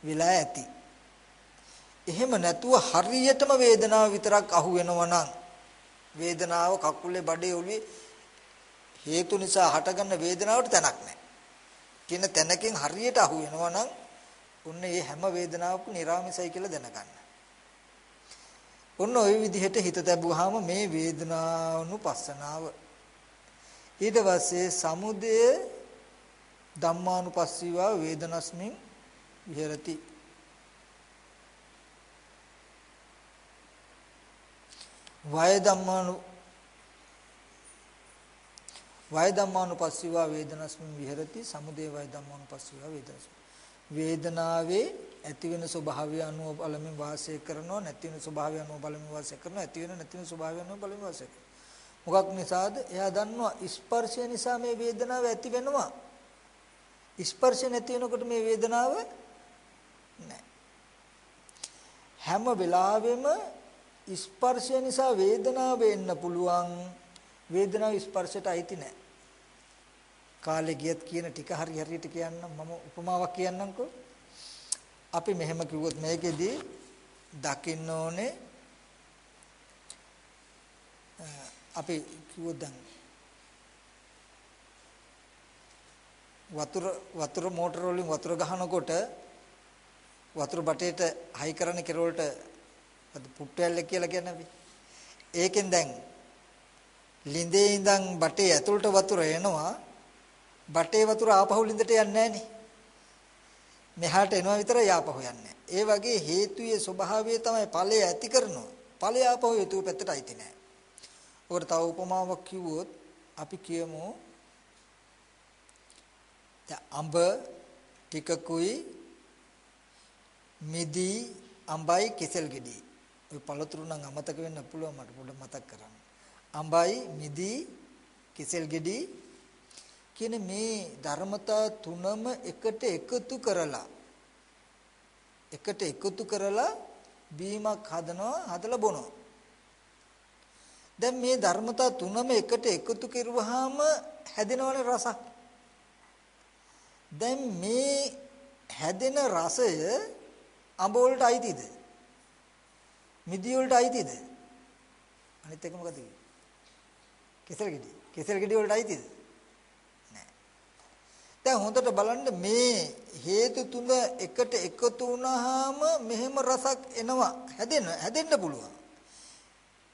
විලා ඇති. එහෙම නැතුව හරියටම වේදනාව විතරක් අහු වෙනවා නම් වේදනාව කකුලේ බඩේ ඔළුවේ හේතු නිසා හටගන්න වේදනාවට තැනක් නැහැ. කියන තැනකින් හරියට අහු වෙනවා නම් ඔන්න මේ හැම වේදනාවක්ම නිර්ාමිසයි කියලා දැනගන්න. ඔන්න ওই විදිහට හිත තැබුවාම මේ වේදනානුපස්සනාව. ඊට පස්සේ සමුදය ධම්මානුපස්සීවා වේදනස්මින් විහෙරති. වය ධම්මානු වය ධම්මානුපස්සීවා වේදනස්මින් විහෙරති. සමුදය වය ධම්මානුපස්සීවා වේදනස්මින්. වේදනාවේ ඇති වෙන ස්වභාවය අනුව බලමින් වාසය කරනවා නැති වෙන ස්වභාවය අනුව බලමින් වාසය කරනවා ඇති වෙන නැති වෙන ස්වභාවය අනුව බලමින් වාසය කරනවා. මොකක් නිසාද? එයා දන්නවා ස්පර්ශය නිසා මේ වේදනාව ඇති වෙනවා ස්පර්ශ නැති වෙනකොට මේ වේදනාව නැහැ. හැම වෙලාවෙම ස්පර්ශය නිසා වේදනාව එන්න පුළුවන්. වේදනාව ස්පර්ශයට අයිති නැහැ. කාලේ ගියත් කියන ටික හරි හරියට කියන්නම් මම උපමාවක් කියන්නම්කෝ අපි මෙහෙම කිව්වොත් මේකෙදී දකින්න ඕනේ අපි කිව්වොත් දැන් වතුර වතුර මෝටර වලින් වතුර ගහනකොට වතුර බටේට හයි කරන කෙරවලට අද පුට්ටැල්ල කියලා කියන්නේ අපි. ඒකෙන් දැන් ලිඳේ ඉඳන් බටේ ඇතුළට වතුර එනවා බටේ වතුර ආපහු ලිඳට යන්නේ නැහනේ. මෙහාට එනවා විතරයි ආපහු යන්නේ. ඒ වගේ හේතුයේ ස්වභාවය තමයි ඵලය ඇති කරනවා. ඵලය ආපහු හේතුව පැත්තට අයිති නැහැ. ඔකට තව උපමාවක් කිව්වොත් අපි කියමු දැන් අඹ ටිකකුයි මිදි අඹයි කෙසෙල් ගෙඩි. ඔය පළතුරු නම් අමතක වෙන්න පුළුවන් මට පොඩ්ඩක් මතක් කරන්න. අඹයි මිදි කෙසෙල් ගෙඩි කියන මේ ධර්මතා තුනම එකට එකතු කරලා එකට එකතු කරලා බීමක් හදනවා හදලා බොනවා. දැන් මේ ධර්මතා තුනම එකට එකතු කරුවාම හැදෙනවනේ රසක්. දැන් මේ හැදෙන රසය අඹ වලට අයිතිද? මිදි වලට අයිතිද? අනිත් එක මොකද කෙසල් ගෙඩි කෙසල් ගෙඩි වලට අයිතිද? දැන් හොඳට බලන්න මේ හේතු තුන එකට එකතු වුණාම මෙහෙම රසක් එනවා හැදෙන්න හැදෙන්න පුළුවන්.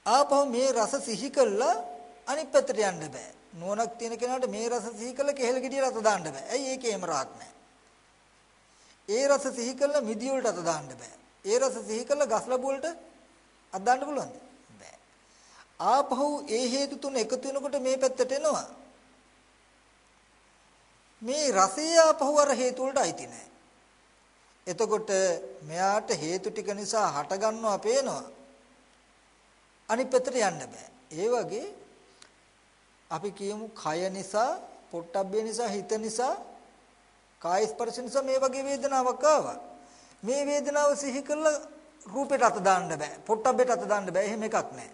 ආපහු මේ රස සිහි කළා අනිත් පැත්තට යන්න බෑ. නුවණක් තියෙන කෙනාට මේ රස සිහි කළා කෙහෙල් ගෙඩිය රස දාන්න බෑ. ඇයි ඒකේම රාක් නැහැ. ඒ රස සිහි කළා මිදි වලට අත දාන්න බෑ. ඒ රස සිහි කළා ගස් ලැබු වලට අත දාන්න පුළුවන්ද? බෑ. ආපහු ඒ හේතු තුන එකතු වෙනකොට මේ පැත්තට එනවා. මේ රසය ආපහු අර හේතු වලට අයිති නැහැ. එතකොට මෙයාට හේතු ටික නිසා හට ගන්නවා පේනවා. අනිත් පැත්තට යන්න බෑ. ඒ වගේ අපි කියමු කය නිසා, පොට්ටබ්බේ නිසා, හිත නිසා, කාය ස්පර්ශ නිසා මේ වගේ වේදනාවක් ආවා. මේ වේදනාව සිහි කළා රූපෙට අත දාන්න බෑ. පොට්ටබ්බේට අත දාන්න බෑ. එහෙම එකක් නැහැ.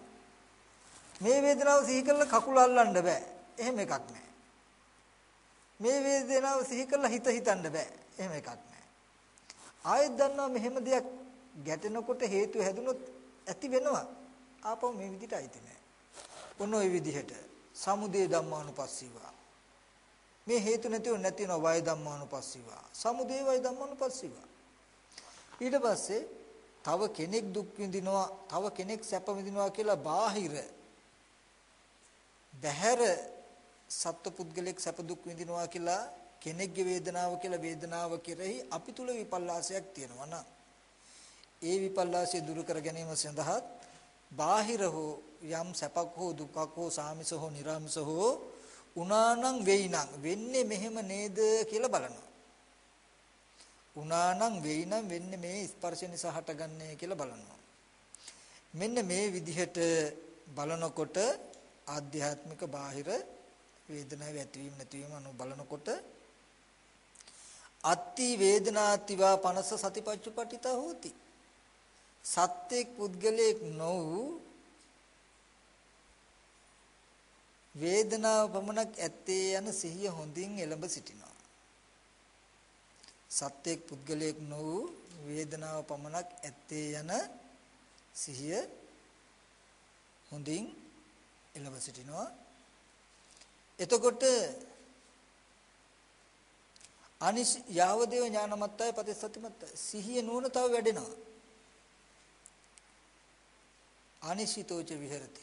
මේ වේදනාව සිහි කළා කකුල අල්ලන්න බෑ. එහෙම එකක් නැහැ. මේ වේදනාව සිහි කරලා හිත හිතන්න බෑ. එහෙම එකක් නෑ. ආයෙත් දන්නවා මෙහෙම දෙයක් ගැටෙනකොට හේතු හැදුනොත් ඇති වෙනවා. ආපහු මේ විදිහට ඇති නෑ. ඔන්න ඔය විදිහට සමුදය ධම්මානුපස්සීවා. මේ හේතු නැතිව නැතින වය ධම්මානුපස්සීවා. සමුදය වය ධම්මානුපස්සීවා. ඊට පස්සේ තව කෙනෙක් දුක් විඳිනවා, තව කෙනෙක් සැප විඳිනවා කියලා බාහිර බහැර සත්ව පුද්ගලෙක් සැප දුක් විඳිනවා කියලා කෙනෙක්ගේ වේදනාව කියලා වේදනාව කෙරෙහි අපි තුල විපල්ලාසයක් තියෙනවා නම් ඒ විපල්ලාසය දුරු කර ගැනීම සඳහා බාහිර හෝ යම් සැපක් හෝ දුකක් හෝ සාමිස හෝ නිර්ාමිස හෝ උනානම් වෙයිනම් වෙන්නේ මෙහෙම නේද කියලා බලනවා. උනානම් වෙයිනම් වෙන්නේ මේ ස්පර්ශ නිසා හටගන්නේ කියලා බලනවා. මෙන්න මේ විදිහට බලනකොට ආධ්‍යාත්මික බාහිර වේදනාව ඇතිවීම නැතිවීම අනු බලනකොට අත්ති වේදනාතිවා පනස සතිපච්චුපටිතා හෝති. සත්‍යෙක් පුද්ගලයෙක් නොවු වේදනාව පමණක් ඇත්තේ යන සිහිය හොඳින් එළඹ සිටිනවා. සත්‍යෙක් පුද්ගලයෙක් නොවු වේදනාව පමණක් ඇත්තේ යන සිහිය හොඳින් එළඹ සිටිනවා. එතකොට අනිස් යාවදේව ඥානමත්තය පටිසතිමත්ත සිහිය නුවණ තව වැඩෙනවා. අනිසිතෝච විහෙරති.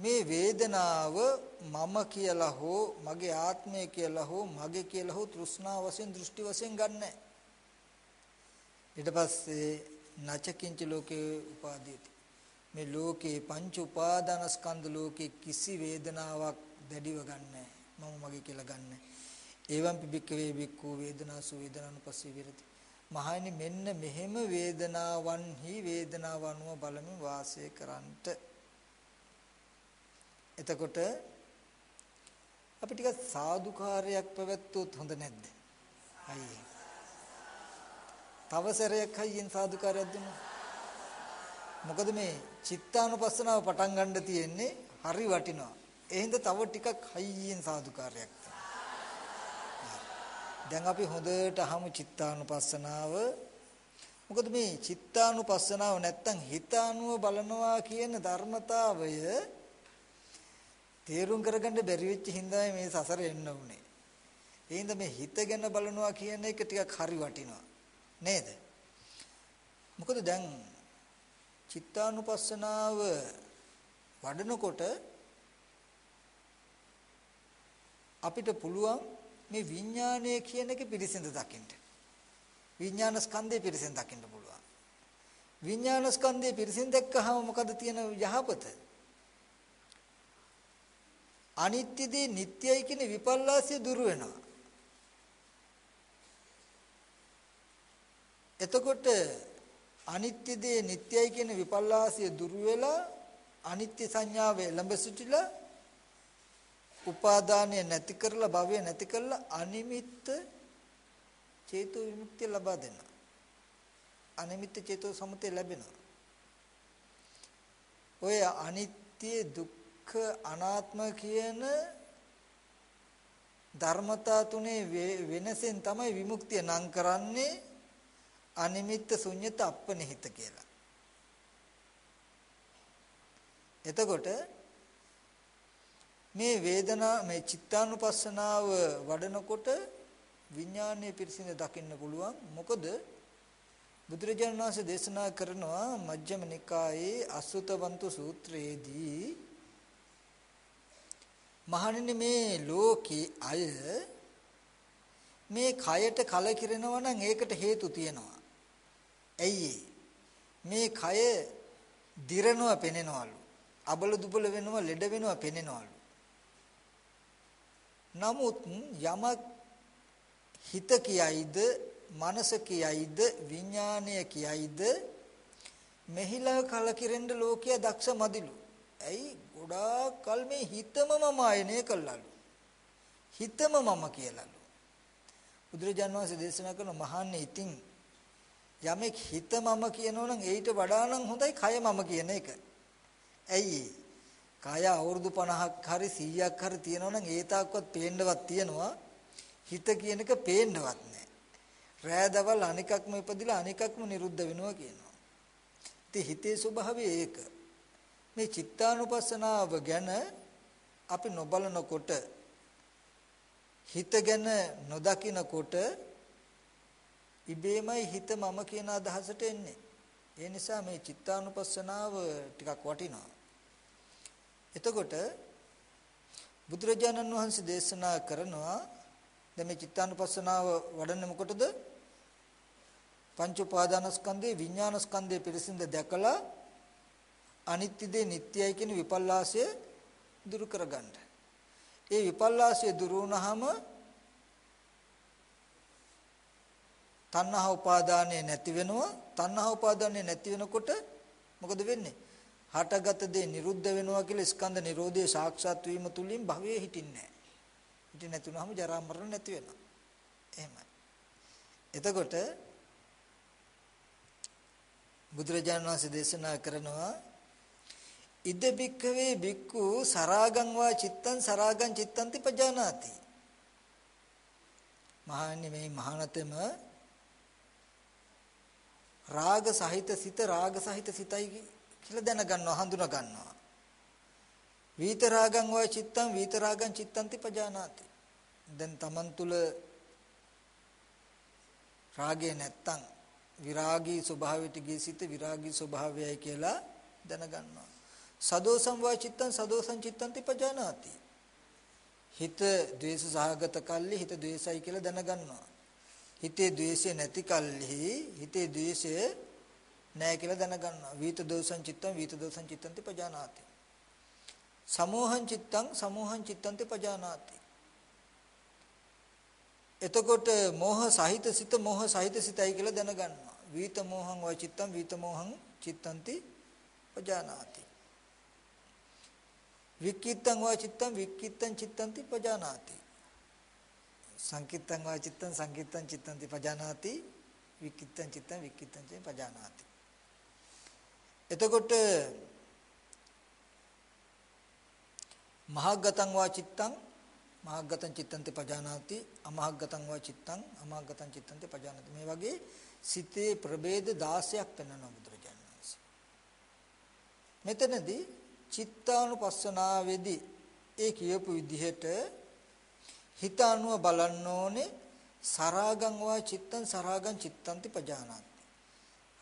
මේ වේදනාව මම කියලා හෝ මගේ ආත්මය කියලා හෝ මගේ කියලා හෝ තෘෂ්ණා වශයෙන් දෘෂ්ටි වශයෙන් ගන්නෑ ඊට පස්සේ නචකින්ච ලෝකේ උපාදීති. මේ ලෝකේ පංච උපාදානස්කන්ධ ලෝකේ කිසි වේදනාවක් දැඩිව ගන්නෑ මම මගේ කියලා ගන්නෑ එවම් පිබික්කවේ බික්කු වේදනාසු වේදනානුපස්සී විරති මහණනි මෙන්න මෙහෙම වේදනාවන්හි වේදනාව අනුව බලමින් වාසය කරන්ට එතකොට අපි ටිකක් සාදුකාරයක් පැවැත්වුවොත් හොඳ නැද්ද? අයියේ. තව සැරයක් අයියෙන් සාදුකාරයක් දුන්නා. මොකද මේ චිත්තානුපස්සනාව පටන් ගන්න තියෙන්නේ හරි වටිනවා. ඒ හින්දා තව ටිකක් හයියෙන් සාදුකාරයක් දැන් අපි හොඳට අහමු චිත්තානුපස්සනාව. මොකද මේ චිත්තානුපස්සනාව නැත්තම් හිතානුව බලනවා කියන ධර්මතාවය තේරුම් කරගන්න බැරි වෙච්ච හින්දායි මේ සසර එන්න උනේ. ඒ හින්දා මේ හිත ගැන බලනවා කියන එක ටිකක් හරි වටිනවා. නේද? මොකද දැන් චිත්තානුපස්සනාව වඩනකොට අපිට පුළුවන් මේ විඥානය කියන එක පිරිසිඳ දකින්න. විඥාන ස්කන්ධය පිරිසිඳ දකින්න පුළුවන්. විඥාන ස්කන්ධය පිරිසිඳ දැක්කහම මොකද තියෙන යහපත? අනිත්‍ය දේ නිට්ටයයි කියන විපල්ලාසය දුර වෙනවා. එතකොට අනිත්‍ය දේ නිට්ටයයි කියන විපල්ලාසය දුර වෙලා අනිත්‍ය සංඥාව එළඹ සිටිලා උපාදානය නැති කරලා භවය නැති කරලා අනිමිත්ත චේතෝ විමුක්තිය ලබා දෙනවා. අනිමිත්ත චේතෝ සමුදය ලැබෙනවා. ඔය අනිත්‍ය දුක්ඛ අනාත්ම කියන ධර්මතා තුනේ වෙනසෙන් තමයි විමුක්තිය නම් කරන්නේ අනිමිත්ත ශුන්්‍යත අපනිහිත කියලා. එතකොට මේ වේදනා මේ චිත්තානුපස්සනාව වඩනකොට විඥානයේ පිරිසිඳ දකින්න පුළුවන් මොකද බුදුරජාණන් වහන්සේ දේශනා කරනවා මජ්ක්‍ධිම නිකායේ අසුතවන්තු සූත්‍රයේදී මහණෙනි මේ ලෝකේ අය මේ කයට කලකිරෙනවා නම් ඒකට හේතු තියෙනවා. ඇයි මේ කය දිරනවා පෙනෙනවලු. අබල දුබල වෙනවා ලෙඩ වෙනවා පෙනෙනවලු. නමුත් යමක් හිත කියයිද මනස කියයිද විඥානය කියයිද මෙහිලා කලකිරෙන්න ලෝකයා දක්ෂ මදිලු. ඇයි ගොඩාක් කල් මේ හිතම මම ආයනය කළලු. හිතම මම කියලාලු. බුදුරජාණන් වහන්සේ දේශනා කරන මහන්නේ ඉතින් යමෙක් හිත මම කියනෝ නම් ඊට වඩා නම් හොඳයි කය මම කියන එක. ඇයි කය අවුරුදු 50ක් හරි 100ක් හරි තියෙනවා නම් ඒ තාක්කවත් පේන්නවත් තියෙනවා හිත කියන එක පේන්නවත් නැහැ. රෑ දවල් අනිකක්ම ඉපදිලා අනිකක්ම නිරුද්ධ වෙනවා කියනවා. ඉතින් හිතේ ස්වභාවය ඒක. මේ චිත්තානුපස්සනාව ගැන අපි නොබලනකොට හිත ගැන නොදකිනකොට ඉබේමයි හිත මම කියන අදහසට එන්නේ. ඒ නිසා මේ චිත්තානුපස්සනාව ටිකක් වටිනවා. එතකොට බුදුරජාණන් වහන්සේ දේශනා කරනවා දැන් මේ චිත්තානුපස්සනාව වඩන්නේ මොකටද? පංච උපාදානස්කන්ධේ විඥානස්කන්ධේ පිරිසිඳ දැකලා අනිත්‍ය දේ නිට්ටයයි කියන විපල්ලාසය දුරු කරගන්න. ඒ විපල්ලාසය දුරු වුණාම තණ්හා උපාදානය නැති වෙනවා. තණ්හා උපාදානය නැති වෙනකොට මොකද වෙන්නේ? හටගත දේ නිරුද්ධ වෙනවා කියලා ස්කන්ධ නිරෝධයේ සාක්ෂාත් වීම තුලින් භවයේ හිටින්නේ නැහැ. හිටින්නේ නැතුනහම ජරා මරණ නැති වෙනවා. එහෙමයි. එතකොට බුදුරජාණන් වහන්සේ දේශනා කරනවා ඉද බික්කවේ බික්කු සරාගං වා චිත්තං සරාගං චිත්තන්ති පජානාති මහන්නේ මේ මහානතෙම රාග සහිත සිත රාග සහිත සිතයි කියලා දැනගන්නවා හඳුනා ගන්නවා වීත රාගං වා චිත්තං වීත රාගං චිත්තන්ති පජානාති දැන් Taman තුල රාගේ නැත්තම් විරාගී ස්වභාවයට ගිය සිත විරාගී ස්වභාවයයි කියලා දැනගන්නවා. සදෝසම් වා චිත්තං සදෝසං චිත්තන්ති පජානාති. හිත ද්වේෂ සහගත කල්ලි හිත ද්වේෂයි කියලා දැනගන්නවා. හිතේ ද්වේෂය නැති කල්හි හිතේ ද්වේෂය නැහැ කියලා දැනගන්නවා. වීත දෝසං චිත්තං වීත දෝසං චිත්තන්ති පජානාති. සමෝහං චිත්තං සමෝහං චිත්තන්ති පජානාති. එතකොට මෝහ සහිත සිත මෝහ සහිත සිතයි කියලා දැනගන්නවා. වීත මෝහං වා චිත්තං වීත මෝහං චිත්තන්ති පජානාති. වික්කිත්තං වා චිත්තං වික්කිත්තං චිත්තන්ති පජානාති. සංකිත්තං වා චිත්තං සංකිත්තං චිත්තන්ති පජානාති. වික්කිත්තං චිත්තං වික්කිත්තං චිත්තං පජානාති. එතකොට මහග්ගතං වා චිත්තං මහග්ගතං චිත්තන්ති පජානාති අමහග්ගතං වා චිත්තං අමහග්ගතං චිත්තන්ති පජානාති. මේ වගේ සිතේ ප්‍රභේද 16ක් පෙන්වනවා බුදුරජාණන් වහන්සේ. මෙතනදී චිත්තානුපස්සනාවේදී ඒ කියපු විදිහට හිත අනුව බලන්න ඕනේ සරාගං වා චිත්තං සරාගං චිත්තන්ති පජානාති.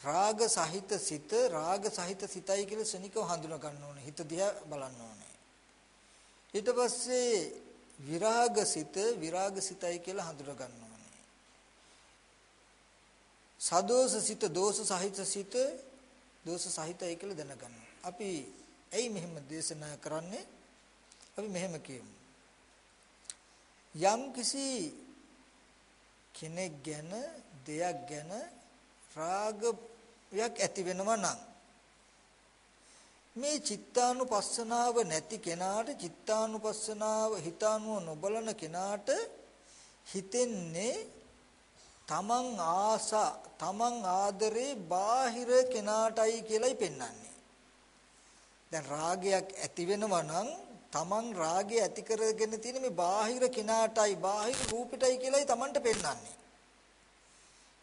රාග සහිත සිත රාග සහිත සිතයි කියලා ශනිකව හඳුනා ගන්න ඕනේ හිත දිහා බලන්න ඕනේ ඊට පස්සේ විරාගසිත විරාගසිතයි කියලා හඳුනා ගන්න ඕනේ. සදෝසසිත දෝෂ සහිත සිත දෝෂ සහිතයි කියලා දැනගන්න. අපි ඇයි මෙහෙම දේශනා කරන්නේ? අපි මෙහෙම කියමු. යම් කිසි කෙනෙක් ගැන දෙයක් ගැන රාගයක් ඇති වෙනවා නම් මේ චිත්තානුපස්සනාව නැති කෙනාට චිත්තානුපස්සනාව හිතානුව නොබලන කෙනාට හිතෙන්නේ තමන් ආසා තමන් ආදරේ බාහිර කෙනාටයි කියලායි පෙන්වන්නේ. දැන් රාගයක් ඇති වෙනවා නම් තමන් රාගය ඇති කරගෙන තියෙන මේ බාහිර කෙනාටයි බාහිර රූපෙටයි කියලායි තමන්ට පෙන්වන්නේ.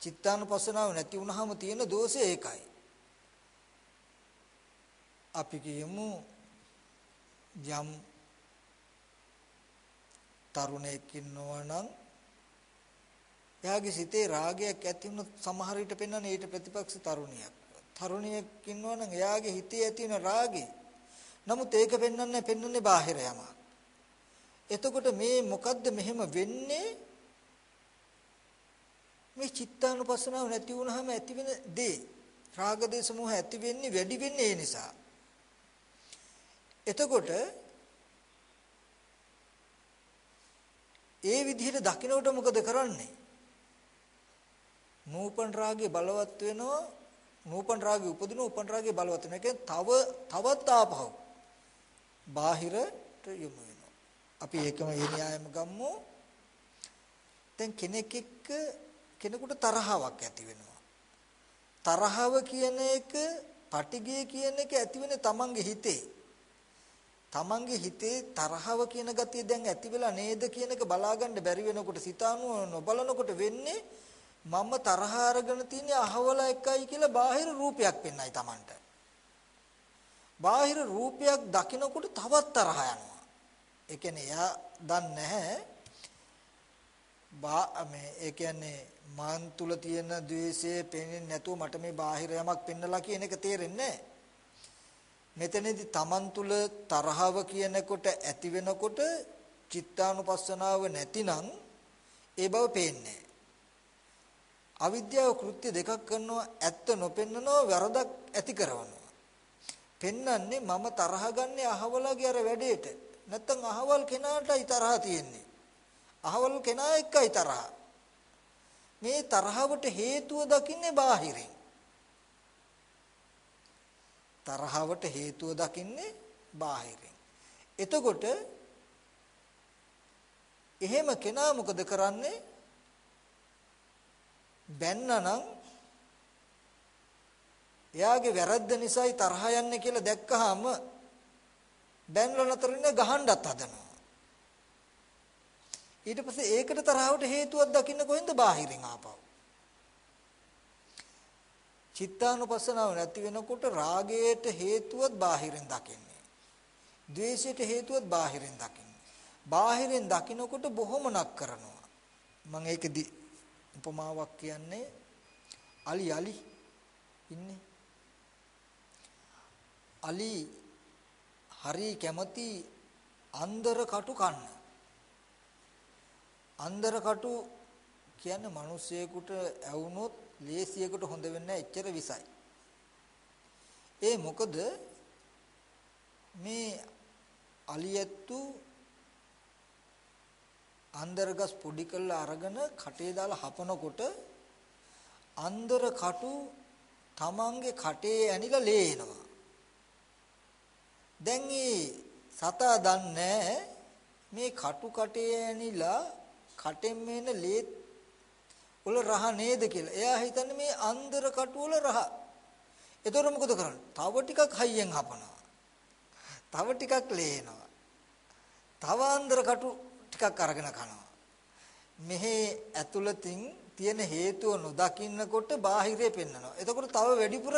චිත්තානුපස්සනාව නැති වුනහම තියෙන දෝෂය ඒකයි. අපි කියමු යම් තරුණයෙක් ඉන්නවා නම් එයාගේ සිතේ රාගයක් ඇති වුණොත් සමහර විට පෙන්වන්නේ ඊට ප්‍රතිපක්ෂ තරුණියක්. තරුණියක් ඉන්නවා නම් එයාගේ හිතේ ඇති වෙන රාගේ. නමුත් ඒක පෙන්වන්නේ පෙන්වන්නේ බාහිර යමක්. එතකොට මේ මොකද්ද මෙහෙම වෙන්නේ? මේ චිත්තානුපස්සනාව නැති වුනහම ඇති වෙන දේ රාග දේශ මොහ ඇති වෙන්නේ වැඩි වෙන්නේ ඒ නිසා. එතකොට ඒ විදිහට දකින්නකොට මොකද කරන්නේ? නූපන් රාගේ බලවත් වෙනවා නූපන් රාගේ උපදින උපන් රාගේ බලවත් වෙනවා. ඒ තව තවත් ආපහු බාහිරට යොමු වෙනවා. අපි ඒකම ඒ න්‍යායම ගමු. දැන් කෙනෙක් එක්ක කෙනෙකුට තරහාවක් ඇති වෙනවා. තරහව කියන එක, පටිගය කියන එක ඇති වෙන්නේ තමන්ගේ හිතේ. තමන්ගේ හිතේ තරහව කියන ගතිය දැන් ඇති වෙලා නේද කියන එක බලාගන්න බැරි වෙනකොට සිතානුව නොබලනකොට වෙන්නේ මම තරහ අරගෙන තින්නේ අහවල එකයි කියලා බාහිර රූපයක් පෙන්වයි තමන්ට. බාහිර රූපයක් දකිනකොට තවත් තරහ යනවා. ඒ කියන්නේ එයා දන්නේ නැහැ බා මේ ඒ කියන්නේ මාන් තුල තියෙන द्वේෂය පෙනෙන්නේ නැතුව මට මේ බාහිර යමක් පෙන්නලා කියන එක තේරෙන්නේ නැහැ. මෙතනදී Taman තුල තරහව කියනකොට ඇති වෙනකොට චිත්තානුපස්සනාව නැතිනම් ඒ බව පේන්නේ අවිද්‍යාව කෘත්‍ය දෙකක් කරනවා ඇත්ත නොපෙන්නනවා වරදක් ඇති කරනවා. පෙන්නන්නේ මම තරහ ගන්නේ අහවලගේ අර වැඩේට. නැත්තම් අහවල් කෙනාටයි තරහ තියෙන්නේ. අහවල් කෙනා එක්කයි තරහ. මේ තරහවට හේතුව දකින්නේ බාහිරින්. තරහවට හේතුව දකින්නේ බාහිරින්. එතකොට එහෙම කෙනා මොකද කරන්නේ? බැන්නනම් එයාගේ වැරද්ද නිසායි තරහ යන්නේ කියලා දැක්කහම බැන්නල නතර ඉන්න ගහන්නත් හදනවා. ඊට පස්සේ ඒකට තරහවට හේතුවක් දකින්න කොහෙන්ද බාහිරින් ආපහු? චිත්තානුපස්සනාව නැති වෙනකොට රාගයට හේතුවත් බාහිරින් දකින්නේ. ද්වේෂයට හේතුවත් බාහිරින් දකින්නේ. බාහිරින් දකින්නකොට බොහොමනක් කරනවා. මම ඒකෙදි උපමාවක් කියන්නේ අලි අලි ඉන්නේ. අලි හරි කැමති අන්දර කටු කන්න. අන්දර කටු කියන්නේ මිනිස්සෙකුට ඇවුනොත් ලේසියකට හොඳ වෙන්නේ එච්චර විසයි. ඒ මොකද මේ අලියැත්තු අන්දරගස් පොඩි කරලා අරගෙන කටේ දාලා හපනකොට අන්දර කටු තමන්ගේ කටේ ඇනිලා ලේ එනවා. දැන් මේ සතා දන්නේ මේ කටු කටේ ඇනිලා කටෙන් මේන ලේ වල රහ නේද කියලා. එයා හිතන්නේ මේ අන්දර කටු වල රහ. එතකොට මොකද කරන්නේ? තව ටිකක් හයියෙන් හපනවා. තව ටිකක් ලේනවා. තව අන්දර කටු ටිකක් අරගෙන කනවා. මෙහි ඇතුළතින් තියෙන හේතුව නොදකින්නකොට බාහිරේ පෙන්නනවා. එතකොට තව වැඩිපුර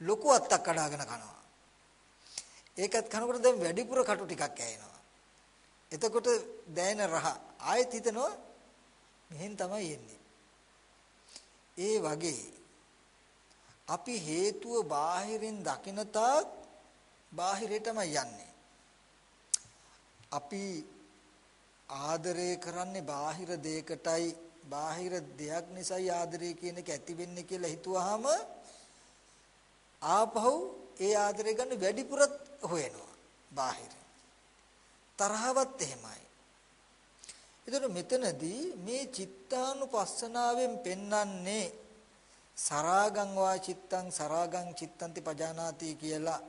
ලොකු අත්තක් කඩාගෙන කනවා. ඒකත් කනකොට දැන් වැඩිපුර කටු ටිකක් ඇයෙනවා. එතකොට දැනෙන රහ ආයෙත් හිතනවා මෙහෙන් තමයි එන්නේ. ඒ වගේ අපි හේතුව බාහිරින් දකින තාක් බාහිරටම යන්නේ. අපි ආදරය කරන්නේ බාහිර දෙයකටයි බාහිර දෙයක් නිසායි ආදරය කියන එක ඇති වෙන්නේ කියලා හිතුවාම ආපහු ඒ ආදරය ගන්න වැඩිපුරත් හොයනවා බාහිර. තරහවත් එහෙමයි. ඒතර මෙතනදී මේ චිත්තානුපස්සනාවෙන් පෙන්වන්නේ සරාගං වා චිත්තං සරාගං චිත්තන්ති පජානාති කියලා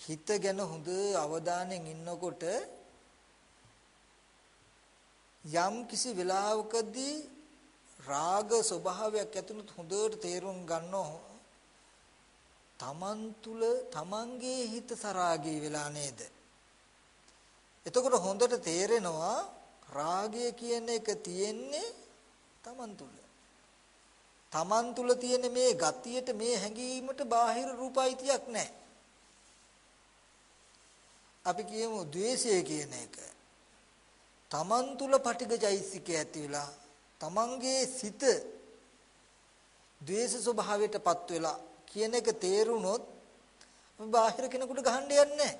හිත ගැන හොඳ අවධානයෙන් ඉන්නකොට යම් කිසි වෙලාවකදී රාග ස්වභාවයක් ඇතුළත හොඳට තේරුම් ගන්නෝ තමන් තුල තමන්ගේ හිත සරාගී වෙලා නේද? එතකොට හොඳට තේරෙනවා රාගය කියන එක තියෙන්නේ තමන් තුල තමන් තුල තියෙන මේ ගතියට මේ හැඟීමට බාහිර රූපයිතියක් නැහැ අපි කියමු द्वේෂය කියන එක. තමන් තුල පටිඝචෛසිකය ඇති වෙලා තමන්ගේ සිත ද්වේෂ ස්වභාවයටපත් වෙලා කියන එක තේරුනොත් බාහිර කෙනෙකුට ගහන්න යන්නේ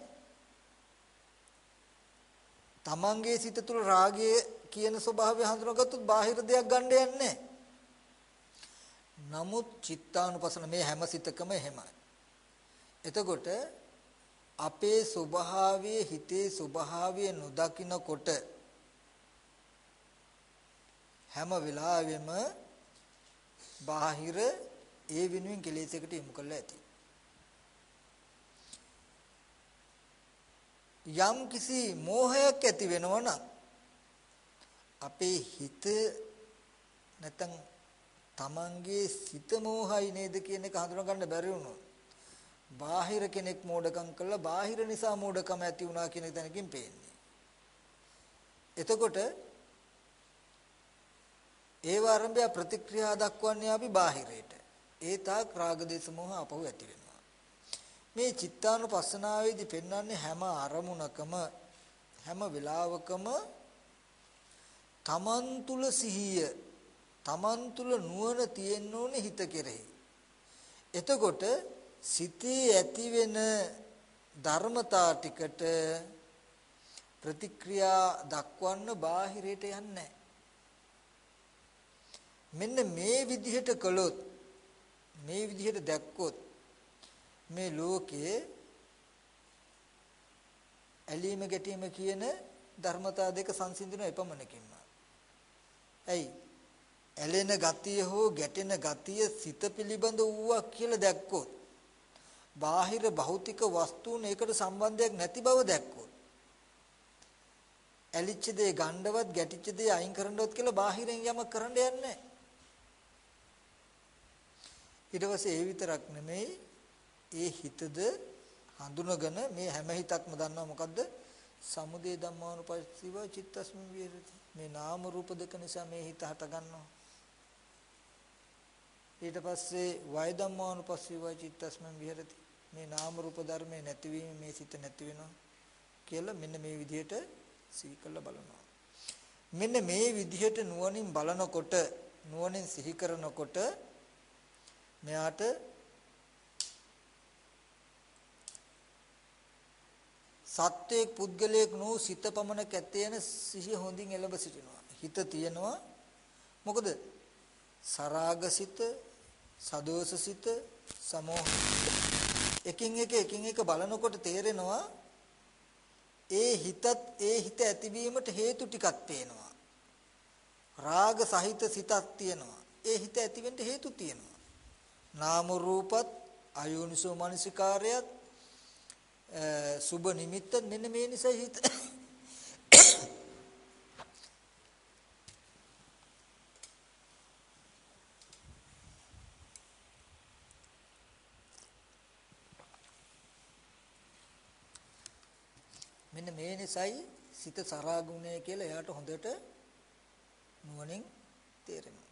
තමන්ගේ සිත තුළ රාගය කියන ස්වභාවය හඳුනාගත්තොත් බාහිර දෙයක් ගන්න යන්නේ නමුත් චිත්තානුපසන මේ හැම සිතකම එහෙමයි. එතකොට අපේ ස්වභාවයේ හිතේ ස්වභාවය නොදකිනකොට හැම වෙලාවෙම බාහිර ඒ වෙනුවෙන් කෙලෙසයකට යොමු කරලා ඇති. යම් කිසි මෝහයක් ඇති වෙනවා නම් අපේ හිත නැත්තම් තමන්ගේ සිත මෝහයි නේද කියන එක හඳුනා ගන්න බැරි වුණොත් බාහිර කෙනෙක් මෝඩකම් කළා බාහිර නිසා මෝඩකම ඇති වුණා කියන තැනකින් පේන්නේ. එතකොට ඒව ආරම්භය ප්‍රතික්‍රියා දක්වන්නේ අපි බාහිරයට. ඒ තාක් රාග දේශ මොහ අපහු ඇති වෙනවා. මේ චිත්තානුපස්සනාවේදී පෙන්වන්නේ හැම අරමුණකම හැම වෙලාවකම තමන් තුල සිහිය තමන් තුල නුවණ තියෙන්න ඕනේ හිත කෙරෙහි. එතකොට සිතේ ඇතිවෙන ධර්මතා ටිකට ප්‍රතික්‍රියා දක්වන්න බාහිරයට යන්නේ මෙන්න මේ විදිහට කළොත් මේ විදිහට දැක්කොත් මේ ලෝකයේ ඇලීම ගැටීම කියන ධර්මතා දෙක සංසිඳන එපමණකින්ම. ඇයි? ඇලෙන ගතිය හෝ ගැටෙන ගතිය සිත පිළිබඳ වූවක් කියලා දැක්කොත් බාහිර භෞතික වස්තුන් ඒකට සම්බන්ධයක් නැති බව දැක්කොත් ඇලිච්ච දේ ගණ්ඩවත් ගැටිච්ච දේ අයින් කරන්නවත් කියලා බාහිරෙන් යමක් කරන්න යන්නේ ඊට පස්සේ ඒ විතරක් නෙමෙයි ඒ හිතද හඳුනගෙන මේ හැම හිතක්ම දන්නවා මොකද්ද? සමුදේ ධම්මානුපස්සීව චිත්තස්මින් විහෙරති. මේ නාම රූප දෙක නිසා මේ හිත හට ගන්නවා. ඊට පස්සේ වය ධම්මානුපස්සීව චිත්තස්මින් විහෙරති. මේ නාම රූප ධර්මයේ නැතිවීම මේ සිත නැති වෙනවා කියලා මෙන්න මේ විදිහට සිහි කළ බලනවා. මෙන්න මේ විදිහට නුවණින් බලනකොට නුවණින් සිහි කරනකොට මෙයාට සත්වයක් පුද්ගලයෙක් නෝ සිත පමණ කැතේන සිහිය හොඳින් එළඹ සිටිනවා. හිත තියෙනවා. මොකද සරාගසිත, සදෝසසිත, සමෝහ එකින් එක එකින් එක බලනකොට තේරෙනවා ඒ හිතත් ඒ හිත ඇතිවීමට හේතු ටිකක් පේනවා. රාග සහිත සිතක් තියෙනවා. ඒ හිත ඇතිවෙන්න හේතු තියෙනවා. නාම රූපත් අයෝනිසෝ මනසිකාරයත් සුබ නිමිත්ත මෙන්න මේ නිසා හිත මෙන්න මේ නිසයි සිත සරාගුණය කියලා එයාට හොඳට නුවණින් තේරෙනවා.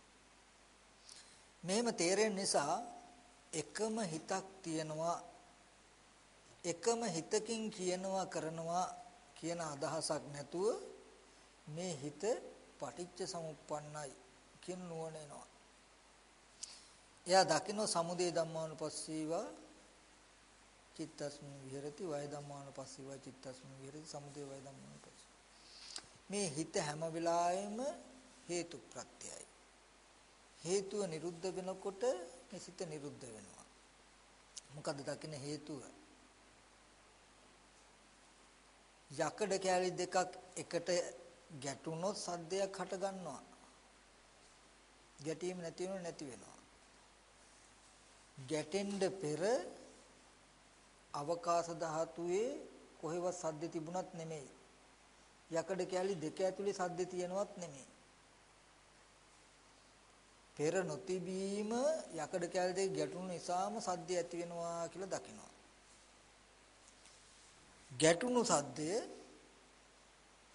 මේම තේරෙන නිසා එකම හිතක් තියෙනවා එකම හිතකින් කියනවා කරනවා කියන අදහසක් නැතුව මේ හිත පටිච්ච සමුප්පන්නයි කියන නුවණ එනවා. එයා දකින්න සමුදේ ධම්මානුපස්සීව චිත්තස්මින් විහෙරති වය ධම්මානුපස්සීව චිත්තස්මින් විහෙරති සමුදේ වය ධම්මානුපස්සීව. මේ හිත හැම වෙලාවෙම හේතු ප්‍රත්‍යයයි. හේතුව නිරුද්ධ වෙනකොට මේ සිත නිරුද්ධ වෙනවා. මොකද්ද දකින්න හේතුව? යකඩ කෑලි දෙකක් එකට ගැටුනොත් සද්දයක් හට ගන්නවා. ගැටීම නැති වෙනව නැති වෙනවා. ගැටෙන්න පෙර අවකාශ ධාතුවේ කොහෙවත් සද්ද තිබුණත් නෙමෙයි. යකඩ කෑලි දෙක ඇතුලේ සද්ද තියෙනවත් නෙමෙයි. පෙර නොතිබීම යකඩ කෑලි දෙක ගැටුණු නිසාම සද්ද ඇති වෙනවා කියලා දකිනවා. ගැටුණු සද්දය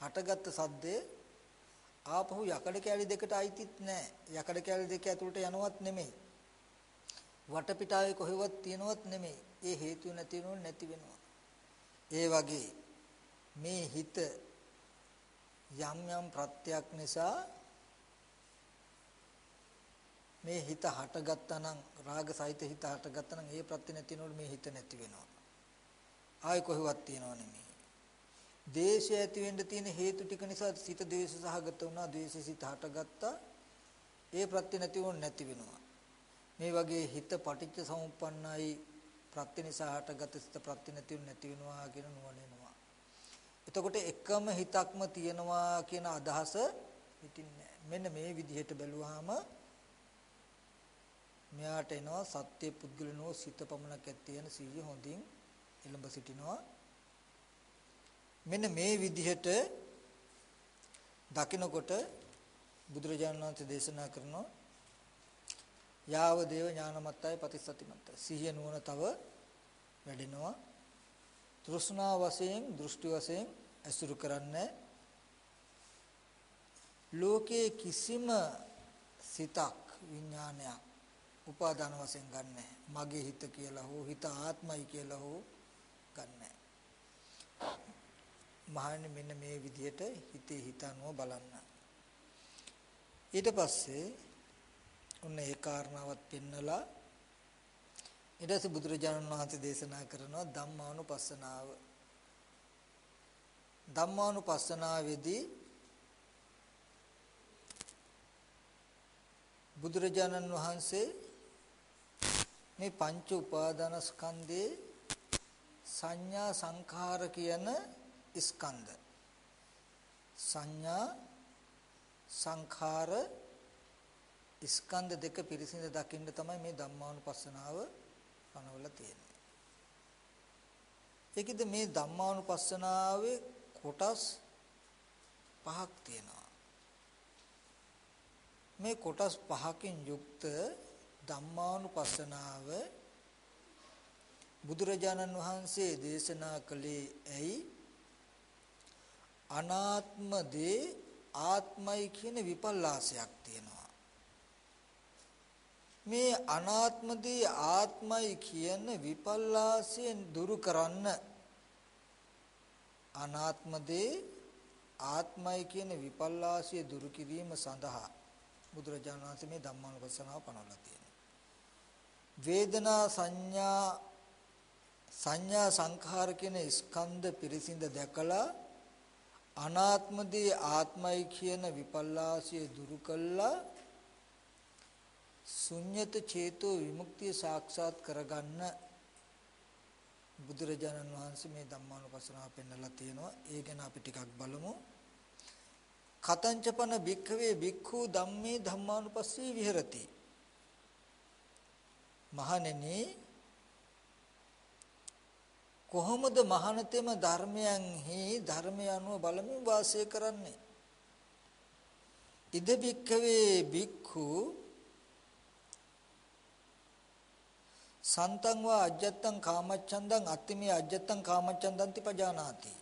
හටගත්තු සද්දය ආපහු යකඩ කැලි දෙකට අයිතිත් නැහැ. යකඩ කැලි දෙක ඇතුළට යනවත් නෙමෙයි. වටපිටාවේ කොහෙවත් තියනවත් නෙමෙයි. ඒ හේතු නැති වෙනව නැති වෙනවා. ඒ වගේ මේ හිත යම් යම් ප්‍රත්‍යක් නිසා මේ හිත හටගත්තා නම් රාග සහිත හිත හටගත්තා නම් ඒ ප්‍රත්‍ය නැති වෙනකොට මේ හිත නැති වෙනවා. ආයි කොහෙවත් තියනව නෙමෙයි. දේශය ඇති වෙන්න තියෙන හේතු ටික නිසා සිත දේශ සහගත වුණා, දේශ සිත හටගත්තා. ඒ ප්‍රත්‍ය නැති වුණ නැති වෙනවා. මේ වගේ හිත පටිච්ච සමුප්පන්නයි ප්‍රත්‍ය නිසා හටගත් සිත ප්‍රත්‍ය නැති වුණ නැති වෙනවා කියන නුවණ එනවා. එතකොට එකම හිතක්ම තියෙනවා කියන අදහස හිතින්නේ මෙන්න මේ විදිහට බැලුවාම මෙයාට එනවා සත්‍ය පුද්ගලනෝ සිත පමණක් ඇත්තේන සීය හොඳින් එළඹ සිටිනවා. මෙන්න මේ විදිහට දකිනකොට බුදුරජාණන් වහන්සේ දේශනා කරනවා යාව දේව ඥානමත්තයි පතිසතිමත්තයි සිහිය නුවණ තව වැඩෙනවා. තෘෂ්ණා වශයෙන් දෘෂ්ටි වශයෙන් ඇසුරු කරන්නේ ලෝකයේ කිසිම සිතක් විඥානයක් උපාදාන වශයෙන් ගන්නෑ. මගේ හිත කියලා හෝ හිත ආත්මයි කියලා හෝ ගන්නෑ. මහන්නේ මෙන්න මේ විදිහට හිතේ හිතනුව බලන්න. ඊට පස්සේ ඔන්න ඒ කාරණාවත් පෙන්නලා ඊට පස්සේ බුදුරජාණන් වහන්සේ දේශනා කරනවා ධම්මානුපස්සනාව. ධම්මානුපස්සනාවේදී බුදුරජාණන් වහන්සේ මේ පංච උපාදානස්කන්ධේ සංඥා සංඛාර කියන ස්කන්ධ සංඥා සංඛාර ස්කන්ධ දෙක පිරිසිඳ දකින්න තමයි මේ ධම්මානුපස්සනාව පනවලා තියෙන්නේ. ඒකද මේ ධම්මානුපස්සනාවේ කොටස් පහක් තියෙනවා. මේ කොටස් පහකින් යුක්ත ධම්මානුපස්සනාව බුදුරජාණන් වහන්සේ දේශනා කළේ ඇයි? අනාත්ම දේ ආත්මයි කියන විපල්ලාසයක් තියෙනවා. මේ අනාත්ම දේ ආත්මයි කියන විපල්ලාසයෙන් දුරු කරන්න අනාත්ම දේ ආත්මයි කියන විපල්ලාසය දුරු කිරීම සඳහා බුදුරජාණන් වහන්සේ මේ ධම්මානුපස්සනාව පනවලා තියෙනවා. වේදනා සංඥා සංඥා සංඛාර කියන ස්කන්ධ පිරිසිඳ දැකලා අනාත්මදී ආත්මයි කියන විපල්ලාසය දුරු කළා. ශුන්්‍යත චේතෝ විමුක්තිය සාක්ෂාත් කරගන්න බුදුරජාණන් වහන්සේ මේ ධම්මානුපස්සනාව පෙන්වලා තියෙනවා. ඒ ගැන අපි ටිකක් බලමු. කතංචපන භික්ඛවේ භික්ඛු ධම්මේ ධම්මානුපස්සී විහෙරති. මහණෙනි කොහොමද මහානතෙම ධර්මයන්හි ධර්මය අනුව බලමින් වාසය කරන්නේ? ඉද බික්කවේ බික්ඛු සන්තං වා අජ්ජත්තං කාමච්ඡන්දං අත්තිමේ අජ්ජත්තං කාමච්ඡන්දන්ති පජානාති.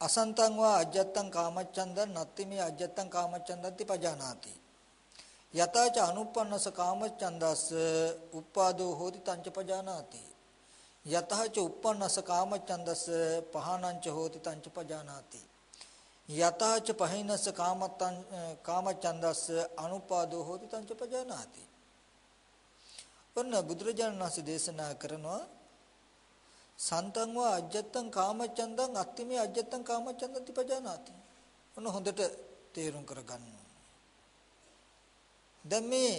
අසන්තං වා අජ්ජත්තං කාමච්ඡන්දං නත්තිමේ අජ්ජත්තං කාමච්ඡන්දන්ති පජානාති. යතාච අනුප්පන්නස කාමච්ඡන්දස්ස උප්පාදෝ හෝති තංච පජානාති. යතහච uppannasa කාමච්ඡන්දස පහනංච හෝති තංච පජානාති. යතහච පහිනස කාමත්තං කාමච්ඡන්දස අනුපාදෝ හෝති තංච පජානාති. ඔන්න බුදුරජාණන් වහන්සේ දේශනා කරනවා සන්තං වා අජ්ජත්තං කාමච්ඡන්දං අත්තිමේ අජ්ජත්තං කාමච්ඡන්දං තිපජානාති ඔන්න හොඳට තේරුම් කරගන්න. දැන් මේ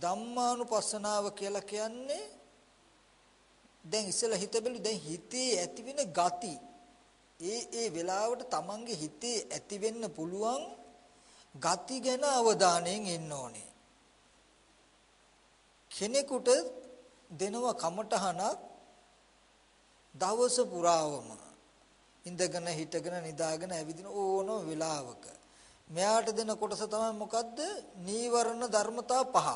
ධම්මානුපස්සනාව කියලා කියන්නේ දැන් ඉස්සෙල්ලා හිත බැලු දැන් හිතේ ඇතිවෙන ගති. ඒ ඒ වෙලාවට තමන්ගේ හිතේ ඇති වෙන්න පුළුවන් ගති ගැන අවධානයෙන් ඉන්න ඕනේ. කෙනෙකුට දෙනව කමටහනක් දවස පුරාවම ඉඳගෙන හිටගෙන නිදාගෙන ඇවිදින ඕනම වෙලාවක. මෙයාට දෙන කොටස තමයි මොකද්ද? නීවරණ ධර්මතා පහ.